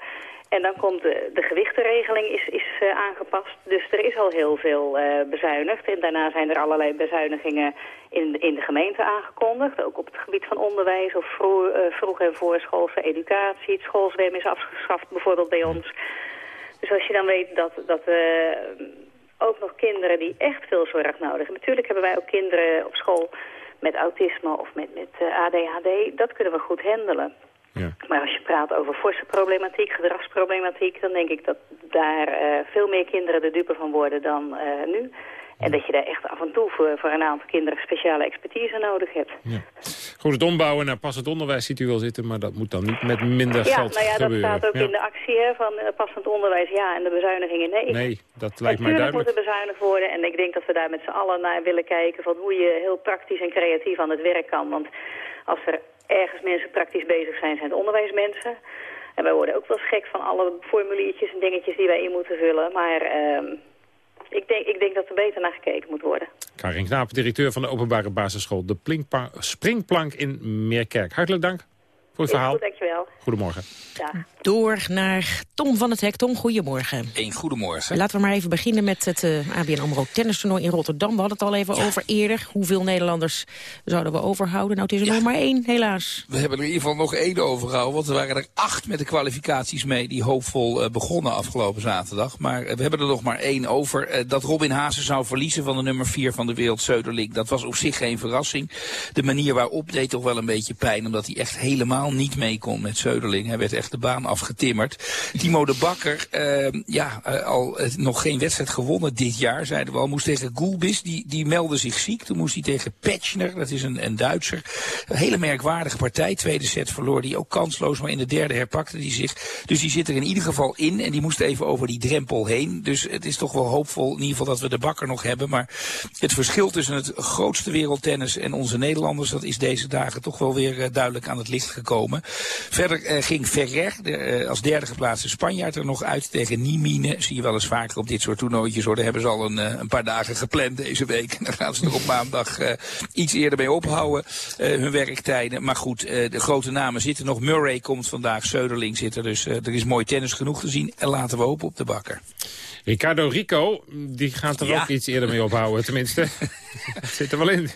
En dan komt de, de gewichtenregeling is, is aangepast. Dus er is al heel veel bezuinigd. En daarna zijn er allerlei bezuinigingen in, in de gemeente aangekondigd. Ook op het gebied van onderwijs of vroeg, vroeg en voorschoolse educatie. Het schoolzwem is afgeschaft bijvoorbeeld bij ons. Dus als je dan weet dat... dat ook nog kinderen die echt veel zorg nodig hebben. Natuurlijk hebben wij ook kinderen op school met autisme of met, met eh, ADHD. Dat kunnen we goed handelen. Ja. Maar als je praat over forse problematiek, gedragsproblematiek... dan denk ik dat daar uh, veel meer kinderen de dupe van worden dan uh, nu. En dat je daar echt af en toe voor, voor een aantal kinderen speciale expertise nodig hebt. Ja. Goed, het ombouwen naar passend onderwijs ziet u wel zitten, maar dat moet dan niet met minder ja, geld nou ja, gebeuren. dat staat ook in de actie hè, van uh, passend onderwijs ja en de bezuinigingen nee. Nee, dat lijkt mij duidelijk. moet er bezuinigd worden en ik denk dat we daar met z'n allen naar willen kijken van hoe je heel praktisch en creatief aan het werk kan. Want als er ergens mensen praktisch bezig zijn, zijn het onderwijsmensen. En wij worden ook wel gek van alle formuliertjes en dingetjes die wij in moeten vullen. Maar uh, ik denk, ik denk dat er beter naar gekeken moet worden. Karin Knaap, directeur van de openbare basisschool De Springplank in Meerkerk. Hartelijk dank voor het verhaal. Goed, dankjewel. Goedemorgen. Door naar Tom van het Hek. Tom, goedemorgen. Een goedemorgen. Laten we maar even beginnen met het uh, ABN AMRO tennistoernooi in Rotterdam. We hadden het al even over eerder. Hoeveel Nederlanders zouden we overhouden? Nou, het is er nog maar één, helaas. We hebben er in ieder geval nog één overgehouden. Want er waren er acht met de kwalificaties mee die hoopvol uh, begonnen afgelopen zaterdag. Maar uh, we hebben er nog maar één over. dat Robin Haase zou verliezen van de nummer vier van de wereld, Söderling. Dat was op zich geen verrassing. De manier waarop deed toch wel een beetje pijn. Omdat hij echt helemaal niet mee kon met Söderling. Hij werd echt de baan afgetimmerd. Timo de Bakker, uh, ja, uh, al uh, nog geen wedstrijd gewonnen dit jaar, zeiden we al. Moest tegen Gulbis, die, die meldde zich ziek. Toen moest hij tegen Petschner, dat is een, een Duitser. Een hele merkwaardige partij. Tweede set verloor hij ook kansloos, maar in de derde herpakte hij zich. Dus die zit er in ieder geval in en die moest even over die drempel heen. Dus het is toch wel hoopvol in ieder geval dat we de Bakker nog hebben. Maar het verschil tussen het grootste wereldtennis en onze Nederlanders, dat is deze dagen toch wel weer duidelijk aan het licht gekomen. Verder ging Ferrer, uh, als derde geplaatste Spanjaard er nog uit tegen Niemine. Zie je wel eens vaker op dit soort toernooitjes hoor. Daar hebben ze al een, uh, een paar dagen gepland deze week. En dan gaan ze er op maandag uh, iets eerder mee ophouden, hun werktijden. Maar goed, de grote namen zitten nog. Murray komt vandaag, Söderling zit er. Dus er is mooi tennis genoeg te zien. En laten we hopen op de bakker. Ricardo Rico, die gaat er Ja. ook iets eerder mee ophouden, tenminste. Zit er wel in.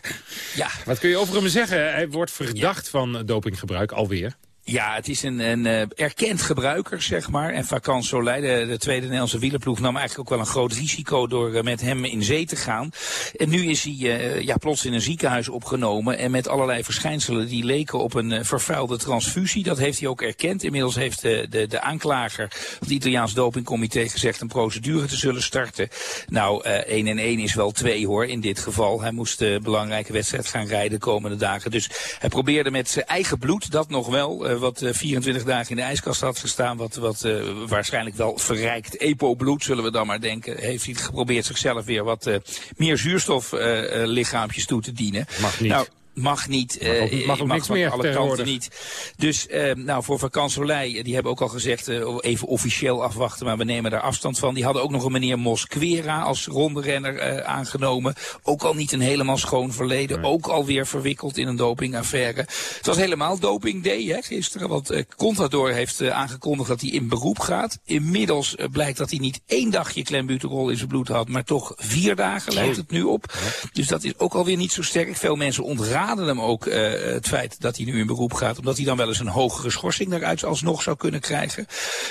Ja. Wat kun je over hem zeggen? Hij wordt verdacht van dopinggebruik alweer. Ja, het is een, een eh, erkend gebruiker, zeg maar. En Vakant Soleil, de, de tweede Nederlandse wielerploeg, nam eigenlijk ook wel een groot risico door eh, met hem in zee te gaan. En nu is hij eh, ja, plots in een ziekenhuis opgenomen en met allerlei verschijnselen die leken op een vervuilde transfusie. Dat heeft hij ook erkend. Inmiddels heeft de, de, de aanklager van het Italiaans dopingcomité gezegd een procedure te zullen starten. Nou, eh 1 en 1 is wel 2 hoor, in dit geval. Hij moest een belangrijke wedstrijd gaan rijden de komende dagen. Dus hij probeerde met zijn eigen bloed, dat nog wel, wat eh, 24 dagen in de ijskast had gestaan, wat, wat eh, waarschijnlijk wel verrijkt EPO-bloed, zullen we dan maar denken, heeft hij geprobeerd zichzelf weer wat eh, meer zuurstoflichaampjes toe te dienen. Mag niet. Nou, Mag niet. Mag ook- eh, mag ook niks meer alle kanten niet. Dus eh, nou, voor Vakansolei, die hebben ook al gezegd, eh, even officieel afwachten, maar we nemen daar afstand van. Die hadden ook nog een meneer Mosquera als ronderenner eh, aangenomen. Ook al niet een helemaal schoon verleden. Ook alweer verwikkeld in een dopingaffaire. Het was helemaal doping day hè, gisteren, want eh, Contador heeft eh, aangekondigd dat hij in beroep gaat. Inmiddels eh, blijkt dat hij niet één dagje klembuterol in zijn bloed had, maar toch vier dagen lijkt het nu op. Dus dat is ook alweer niet zo sterk. Veel mensen ontraden hem ook eh, het feit dat hij nu in beroep gaat. Omdat hij dan wel eens een hogere schorsing daaruit alsnog zou kunnen krijgen.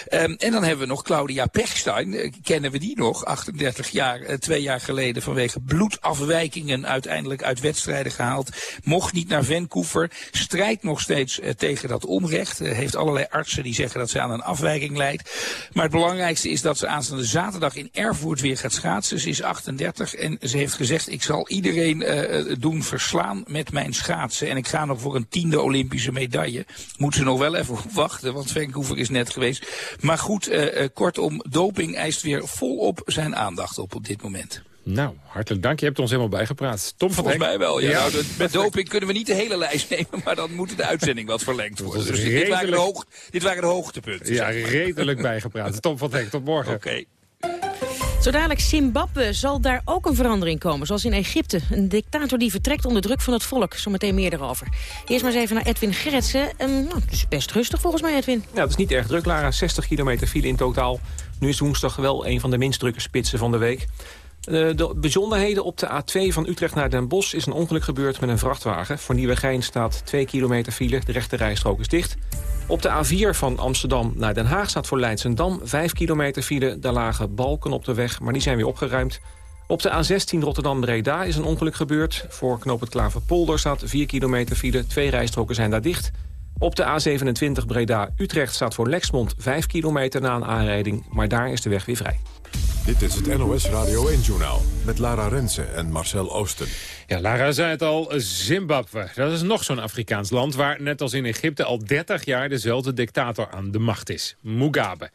Ehm, en dan hebben we nog Claudia Pechstein. Eh, kennen we die nog? 38 jaar, eh, twee jaar geleden vanwege bloedafwijkingen uiteindelijk uit wedstrijden gehaald. Mocht niet naar Vancouver. Strijdt nog steeds tegen dat onrecht. Heeft allerlei artsen die zeggen dat ze aan een afwijking leidt. Maar het belangrijkste is dat ze aanstaande zaterdag in Erfurt weer gaat schaatsen. Ze is 38 en ze heeft gezegd ik zal iedereen doen verslaan met mijn schaatsen. En ik ga nog voor een tiende Olympische medaille. Moet ze nog wel even op wachten, want Vancouver is net geweest. Maar goed, eh, eh, kortom, doping eist weer volop zijn aandacht op op dit moment. Nou, hartelijk dank. Je hebt ons helemaal bijgepraat. Tom van Volgens mij wel, ja. Nou, met doping kunnen we niet de hele lijst nemen, maar dan moet de uitzending wat verlengd worden. Dus dit, dit, waren de hoog, dit waren de hoogtepunten. Ja, redelijk bijgepraat. Tom van Hek, tot morgen. Oké. Zo dadelijk Zimbabwe zal daar ook een verandering komen, zoals in Egypte. Een dictator die vertrekt onder druk van het volk. Zometeen meer erover. Eerst maar eens even naar Edwin Gerritsen. Ehm, nou, het is best rustig volgens mij, Edwin. Ja, het is niet erg druk, Lara. 60 kilometer file in totaal. Nu is woensdag wel een van de minst drukke spitsen van de week. Eh, de bijzonderheden op de A2 van Utrecht naar Den Bosch... is een ongeluk gebeurd met een vrachtwagen. Voor Nieuwegein staat 2 kilometer file. De rechte rijstrook is dicht. Op de A4 van Amsterdam naar Den Haag staat voor Leidsendam 5 kilometer file. Daar lagen balken op de weg, maar die zijn weer opgeruimd. Op de A16 Rotterdam-Breda is een ongeluk gebeurd. Voor knoop het Klaverpolder staat 4 kilometer file. Twee rijstroken zijn daar dicht. Op de A27 Breda-Utrecht staat voor Lexmond 5 kilometer na een aanrijding. Maar daar is de weg weer vrij. Dit is het NOS Radio 1-journaal met Lara Rensen en Marcel Oosten. Ja, Lara zei het al, Zimbabwe. Dat is nog zo'n Afrikaans land waar, net als in Egypte... al 30 jaar dezelfde dictator aan de macht is. Mugabe.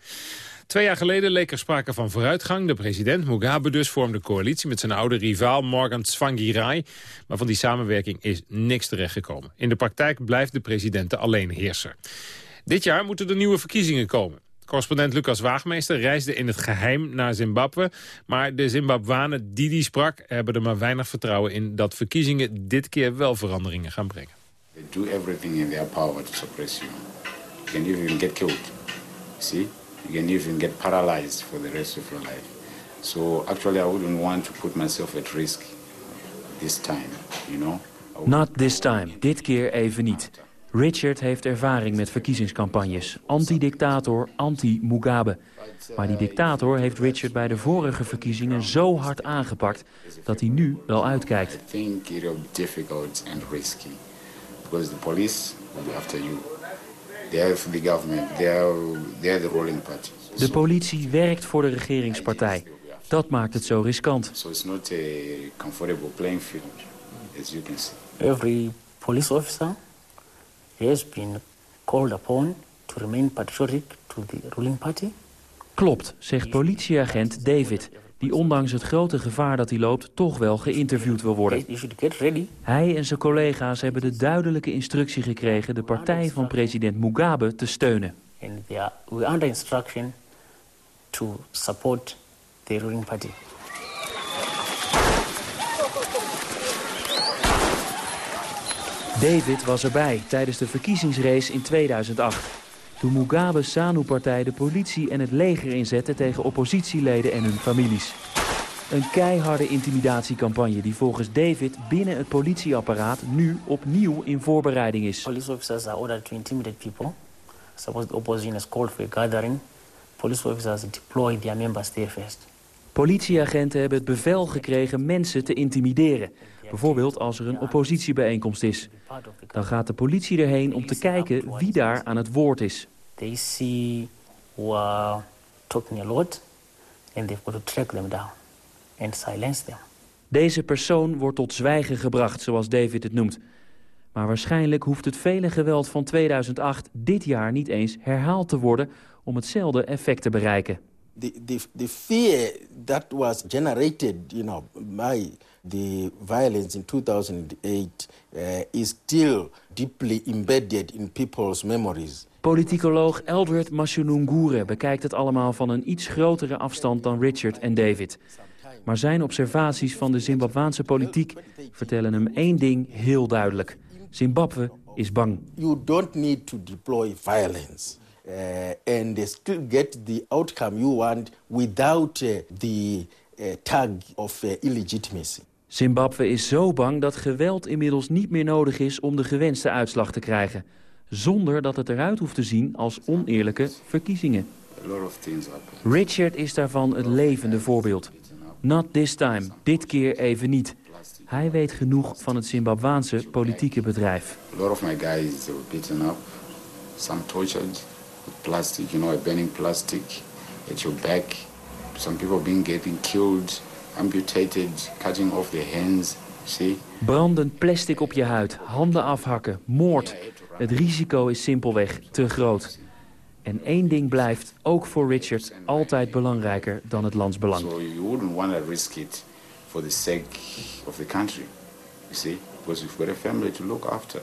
Twee jaar geleden leek er sprake van vooruitgang. De president Mugabe dus vormde coalitie met zijn oude rivaal Morgan Tsvangirai. Maar van die samenwerking is niks terechtgekomen. In de praktijk blijft de president de alleenheerser. Dit jaar moeten er nieuwe verkiezingen komen. Correspondent Lucas Waagmeester reisde in het geheim naar Zimbabwe. Maar de Zimbabwanen die die sprak hebben er maar weinig vertrouwen in... dat verkiezingen dit keer wel veranderingen gaan brengen. They do everything in their power to suppress you. You can even get killed. See? You can even get paralyzed for the rest of your life. So actually I wouldn't want to put myself at risk this time, you know? Not this time. Dit keer even niet. Richard heeft ervaring met verkiezingscampagnes. Anti-dictator, anti-Mugabe. Maar die dictator heeft Richard bij de vorige verkiezingen zo hard aangepakt... dat hij nu wel uitkijkt. Because the police will be after you. They for the government. They are, they are the ruling party. De politie werkt voor de regeringspartij. Dat maakt het zo riskant. So it's not a comfortable playing field, as you can see. Every police officer has been called upon to remain patriotic to the ruling party. Klopt, zegt politieagent David... die ondanks het grote gevaar dat hij loopt... toch wel geïnterviewd wil worden. Hij en zijn collega's hebben de duidelijke instructie gekregen... de partij van president Mugabe te steunen. And we are under instruction to support the ruling party. David was erbij tijdens de verkiezingsrace in 2008. Toen Mugabe SANU-partij de politie en het leger inzette tegen oppositieleden en hun families. Een keiharde intimidatiecampagne die volgens David binnen het politieapparaat nu opnieuw in voorbereiding is. Police officers are ordered to intimidate people. Suppose the opposition is called for a gathering. Police officers deploy their members there first. Politieagenten hebben het bevel gekregen mensen te intimideren. Bijvoorbeeld als er een oppositiebijeenkomst is. Dan gaat de politie erheen om te kijken wie daar aan het woord is. They see who are talking a lot and they've got to track them down and silence them. Deze persoon wordt tot zwijgen gebracht, zoals David het noemt. Maar waarschijnlijk hoeft het vele geweld van 2008 dit jaar niet eens herhaald te worden om hetzelfde effect te bereiken. The, the, the fear that was generated you know, by the violence in 2008 uh, is still deeply embedded in people's memories. Politicoloog Eldred Mashunungure bekijkt het allemaal van een iets grotere afstand dan Richard en David. Maar zijn observaties van de Zimbabwaanse politiek vertellen hem één ding heel duidelijk. Zimbabwe is bang. You don't need to deploy violence. Uh, and still get the outcome you want without uh, the uh, tag of uh, illegitimacy. Zimbabwe is zo bang dat geweld inmiddels niet meer nodig is om de gewenste uitslag te krijgen. Zonder dat het eruit hoeft te zien als oneerlijke verkiezingen. Richard is daarvan het levende voorbeeld. Not this time, dit keer even niet. Hij weet genoeg van het Zimbabwaanse politieke bedrijf. My guys beaten up, some tortured plastic, you know, burning plastic at your back. Some people being getting killed, amputated, cutting off their hands. See? Brandend plastic op je huid, handen afhakken, moord. Het risico is simpelweg te groot. En één ding blijft, ook voor Richard, altijd belangrijker dan het landsbelang. So you wouldn't want to risk it for the sake of the country, you see? Because you've got a family to look after.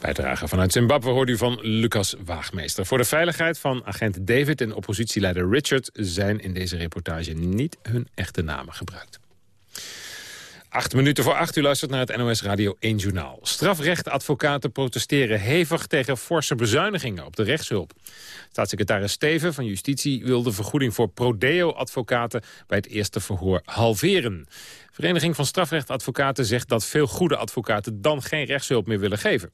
Bijdrage vanuit Zimbabwe hoort u van Lucas Waagmeester. Voor de veiligheid van agent David en oppositieleider Richard... zijn in deze reportage niet hun echte namen gebruikt. Acht minuten voor acht, u luistert naar het NOS Radio 1 Journaal. Strafrechtadvocaten protesteren hevig tegen forse bezuinigingen op de rechtshulp. Staatssecretaris Steven van Justitie wil de vergoeding voor prodeo-advocaten bij het eerste verhoor halveren. Vereniging van Strafrechtadvocaten zegt dat veel goede advocaten dan geen rechtshulp meer willen geven.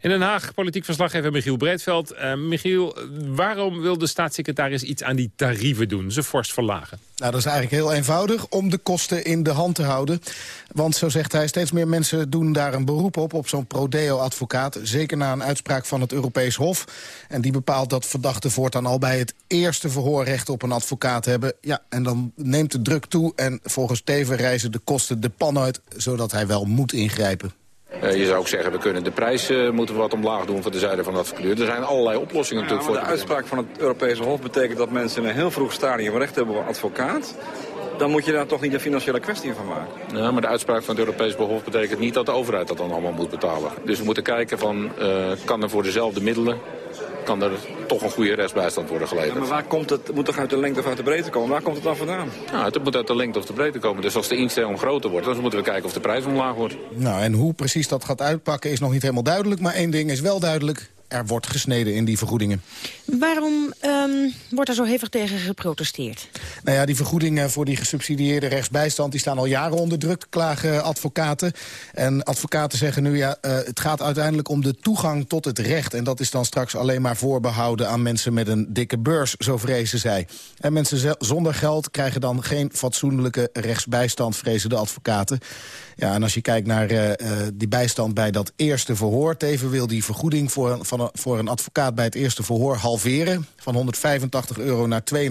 In Den Haag, politiek verslaggever Michiel Breedveld. Uh, Michiel, waarom wil de staatssecretaris iets aan die tarieven doen, ze fors verlagen? Nou, dat is eigenlijk heel eenvoudig om de kosten in de hand te houden. Want zo zegt hij, steeds meer mensen doen daar een beroep op, op zo'n prodeo-advocaat. Zeker na een uitspraak van het Europees Hof. En die bepaalt dat verdachten voortaan al bij het eerste verhoor recht op een advocaat hebben. Ja, en dan neemt de druk toe en volgens Teven reizen de kosten de pan uit, zodat hij wel moet ingrijpen. Uh, je zou ook zeggen, we kunnen de prijs uh, moeten we wat omlaag doen voor de zijde van de advocatuur. Er zijn allerlei oplossingen ja, natuurlijk voor. De uitspraak van het Europese Hof betekent dat mensen in een heel vroeg stadium recht hebben op een advocaat. Dan moet je daar toch niet een financiële kwestie van maken. Ja, maar de uitspraak van het Europese Hof betekent niet dat de overheid dat dan allemaal moet betalen. Dus we moeten kijken van, uh, kan er voor dezelfde middelen kan er toch een goede rechtsbijstand worden geleverd. Ja, maar waar komt het, moet toch uit de lengte of uit de breedte komen? Waar komt het dan vandaan? Ja, het moet uit de lengte of de breedte komen. Dus als de instelling groter wordt, dan moeten we kijken of de prijs omlaag wordt. Nou, en hoe precies dat gaat uitpakken is nog niet helemaal duidelijk. Maar één ding is wel duidelijk. Er wordt gesneden in die vergoedingen. Waarom um, wordt er zo hevig tegen geprotesteerd? Nou ja, die vergoedingen voor die gesubsidieerde rechtsbijstand... die staan al jaren onder druk, klagen advocaten. En advocaten zeggen nu, ja, uh, het gaat uiteindelijk om de toegang tot het recht. En dat is dan straks alleen maar voorbehouden aan mensen met een dikke beurs, zo vrezen zij. En mensen zonder geld krijgen dan geen fatsoenlijke rechtsbijstand, vrezen de advocaten. Ja, en als je kijkt naar uh, die bijstand bij dat eerste verhoor... Teven wil die vergoeding voor, van een, voor een advocaat bij het eerste verhoor halveren... van 185 euro naar 82,50.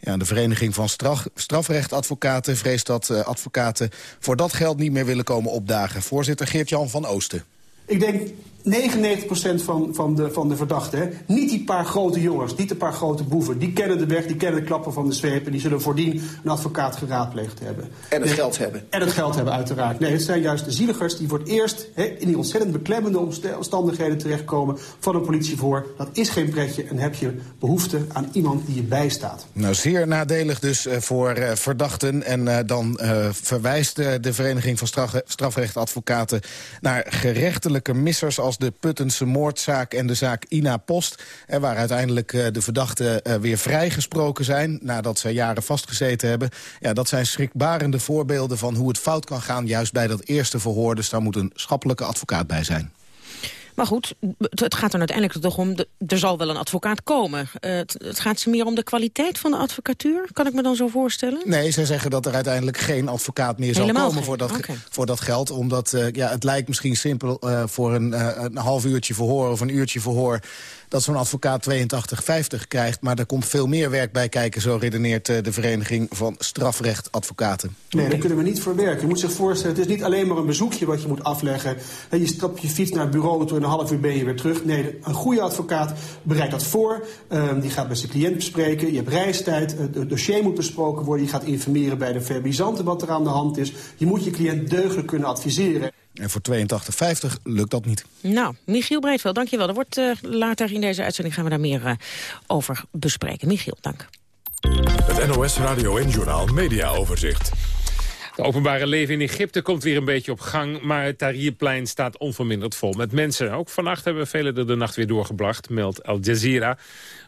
Ja, de Vereniging van straf, Strafrechtadvocaten vreest dat uh, advocaten... voor dat geld niet meer willen komen opdagen. Voorzitter Geert-Jan van Oosten. Ik denk 99% van, van, de, van de verdachten. Hè? Niet die paar grote jongens, niet een paar grote boeven. Die kennen de weg, die kennen de klappen van de zweep... en die zullen voordien een advocaat geraadpleegd hebben. En het geld hebben. En het geld hebben, uiteraard. Nee, het zijn juist de zieligers die voor het eerst... Hè, in die ontzettend beklemmende omstandigheden terechtkomen... van een politievoor. Dat is geen pretje en heb je behoefte aan iemand die je bijstaat. Nou, zeer nadelig dus uh, voor uh, verdachten. En uh, dan verwijst de Vereniging van straf, Strafrechtadvocaten... naar gerechtelijke missers als als de Puttense moordzaak en de zaak Ina Post... En waar uiteindelijk de verdachten weer vrijgesproken zijn... nadat ze jaren vastgezeten hebben. Ja, dat zijn schrikbarende voorbeelden van hoe het fout kan gaan... juist bij dat eerste verhoor. Dus daar moet een schappelijke advocaat bij zijn. Maar goed, het gaat er uiteindelijk toch om... er zal wel een advocaat komen. Uh, het, het, gaat ze meer om de kwaliteit van de advocatuur? Kan ik me dan zo voorstellen? Nee, zij zeggen dat er uiteindelijk geen advocaat meer zal komen voor dat, voor dat geld. Omdat uh, ja, het lijkt misschien simpel uh, voor een, een half uurtje verhoor... of een uurtje verhoor dat zo'n advocaat 82,50 krijgt. Maar er komt veel meer werk bij kijken, zo redeneert de Vereniging van Strafrechtadvocaten. Nee, daar kunnen we niet voor werken. Je moet zich voorstellen, het is niet alleen maar een bezoekje wat je moet afleggen. Je stapt je fiets naar het bureau toe en een half uur ben je weer terug. Nee, een goede advocaat bereidt dat voor. Um, die gaat met zijn cliënt bespreken. Je hebt reistijd. Het dossier moet besproken worden. Je gaat informeren bij de verbizanten wat er aan de hand is. Je moet je cliënt deugdelijk kunnen adviseren. En voor 82,50 lukt dat niet. Nou, Michiel Breedveld, dankjewel. Er wordt uh, later in deze uitzending gaan we daar meer uh, over bespreken. Michiel, dank. Het NOS Radio en Journaal Media Overzicht. Het openbare leven in Egypte komt weer een beetje op gang... maar het Tahrirplein staat onverminderd vol met mensen. Ook vannacht hebben velen er de nacht weer doorgebracht, meldt Al Jazeera.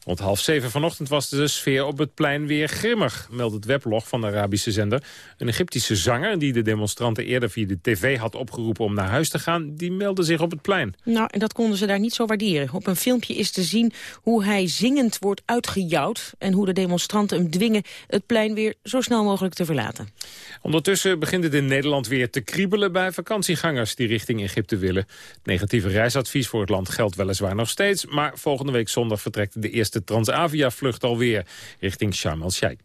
Rond half zeven vanochtend was de sfeer op het plein weer grimmig, meldt het weblog van de Arabische zender. Een Egyptische zanger, die de demonstranten eerder via de tv had opgeroepen om naar huis te gaan, die meldde zich op het plein. Nou, en dat konden ze daar niet zo waarderen. Op een filmpje is te zien hoe hij zingend wordt uitgejouwd en hoe de demonstranten hem dwingen het plein weer zo snel mogelijk te verlaten. Ondertussen begint het in Nederland weer te kriebelen bij vakantiegangers die richting Egypte willen. Negatieve reisadvies voor het land geldt weliswaar nog steeds, maar volgende week zondag vertrekt de eerste Transavia-vlucht alweer richting Sharm el-Sheikh.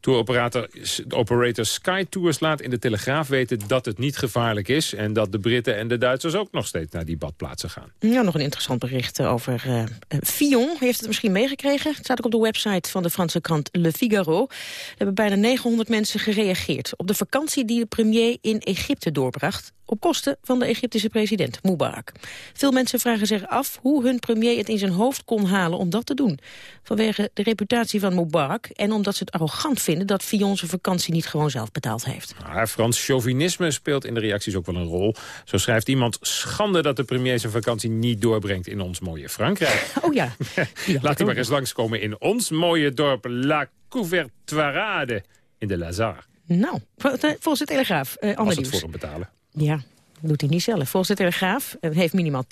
Touroperator operator Sky Tours laat in de Telegraaf weten dat het niet gevaarlijk is... en dat de Britten en de Duitsers ook nog steeds naar die badplaatsen gaan. Ja, nog een interessant bericht over uh, Fillon. U heeft het misschien meegekregen. Het staat ook op de website van de Franse krant Le Figaro. Er hebben bijna 900 mensen gereageerd op de vakantie die de premier in Egypte doorbracht op kosten van de Egyptische president Mubarak. Veel mensen vragen zich af hoe hun premier het in zijn hoofd kon halen om dat te doen. Vanwege de reputatie van Mubarak en omdat ze het arrogant vinden dat Fillon zijn vakantie niet gewoon zelf betaald heeft. Maar Frans chauvinisme speelt in de reacties ook wel een rol. Zo schrijft iemand schande dat de premier zijn vakantie niet doorbrengt in ons mooie Frankrijk. Oh ja. Laat hij maar eens langskomen in ons mooie dorp La Couvertoirade in de Lazare. Nou, volgens de Telegraaf. Uh, Als het voor hem betalen. Ja, doet hij niet zelf. Volgens de Telegraaf heeft minimaal 10%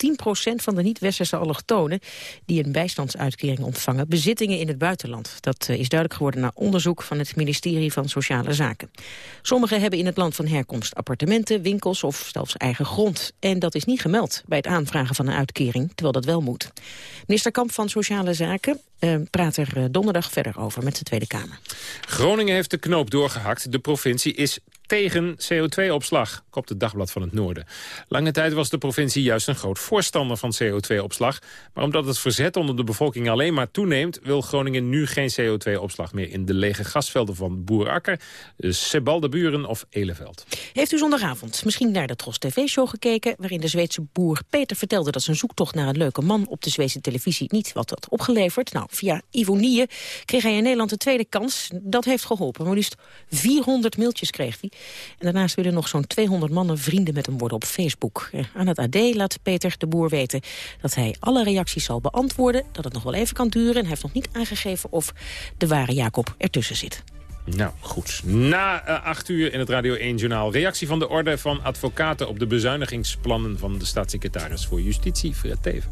van de niet-westerse allochtonen... die een bijstandsuitkering ontvangen, bezittingen in het buitenland. Dat eh, is duidelijk geworden na onderzoek van het ministerie van Sociale Zaken. Sommigen hebben in het land van herkomst appartementen, winkels of zelfs eigen grond. En dat is niet gemeld bij het aanvragen van een uitkering, terwijl dat wel moet. Minister Kamp van Sociale Zaken uh, praat er donderdag verder over met de Tweede Kamer. Groningen heeft de knoop doorgehakt. De provincie is tegen CO2-opslag, kopt het Dagblad van het Noorden. Lange tijd was de provincie juist een groot voorstander van CO2-opslag. Maar omdat het verzet onder de bevolking alleen maar toeneemt... wil Groningen nu geen CO2-opslag meer in de lege gasvelden van Boerakker... Sebaldeburen of Eleveld. Heeft u zondagavond misschien naar de Tros TV-show gekeken... waarin de Zweedse boer Peter vertelde dat zijn zoektocht naar een leuke man... op de Zweedse televisie niet wat had opgeleverd? Nou, via Ivonie kreeg hij in Nederland een tweede kans. Dat heeft geholpen. Maar liefst 400 mailtjes kreeg hij. En daarnaast willen nog zo'n 200 mannen vrienden met hem worden op Facebook. Eh, aan het AD laat Peter de Boer weten dat hij alle reacties zal beantwoorden... dat het nog wel even kan duren en hij heeft nog niet aangegeven of de ware Jacob ertussen zit. Nou, goed. Na uh, acht uur in het Radio 1-journaal... reactie van de Orde van Advocaten... op de bezuinigingsplannen van de staatssecretaris voor Justitie, Fred Teven.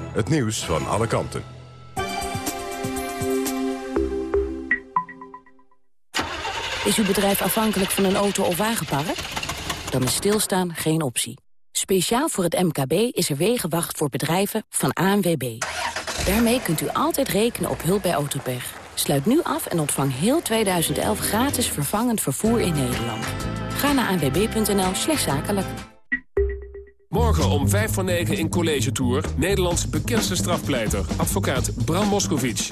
het nieuws van alle kanten. Is uw bedrijf afhankelijk van een auto- of wagenpark? Dan is stilstaan geen optie. Speciaal voor het MKB is er Wegenwacht voor bedrijven van ANWB. Daarmee kunt u altijd rekenen op hulp bij autopech. Sluit nu af en ontvang heel 2011 gratis vervangend vervoer in Nederland. Ga naar anwb.nl zakelijk. Morgen om 5 voor 9 in College Tour... Nederlands bekendste strafpleiter, advocaat Bram Moskovic.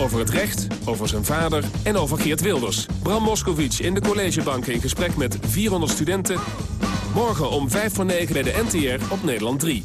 Over het recht, over zijn vader en over Geert Wilders. Bram Moskovic in de collegebank in gesprek met 400 studenten. Morgen om 5 voor 9 bij de NTR op Nederland 3.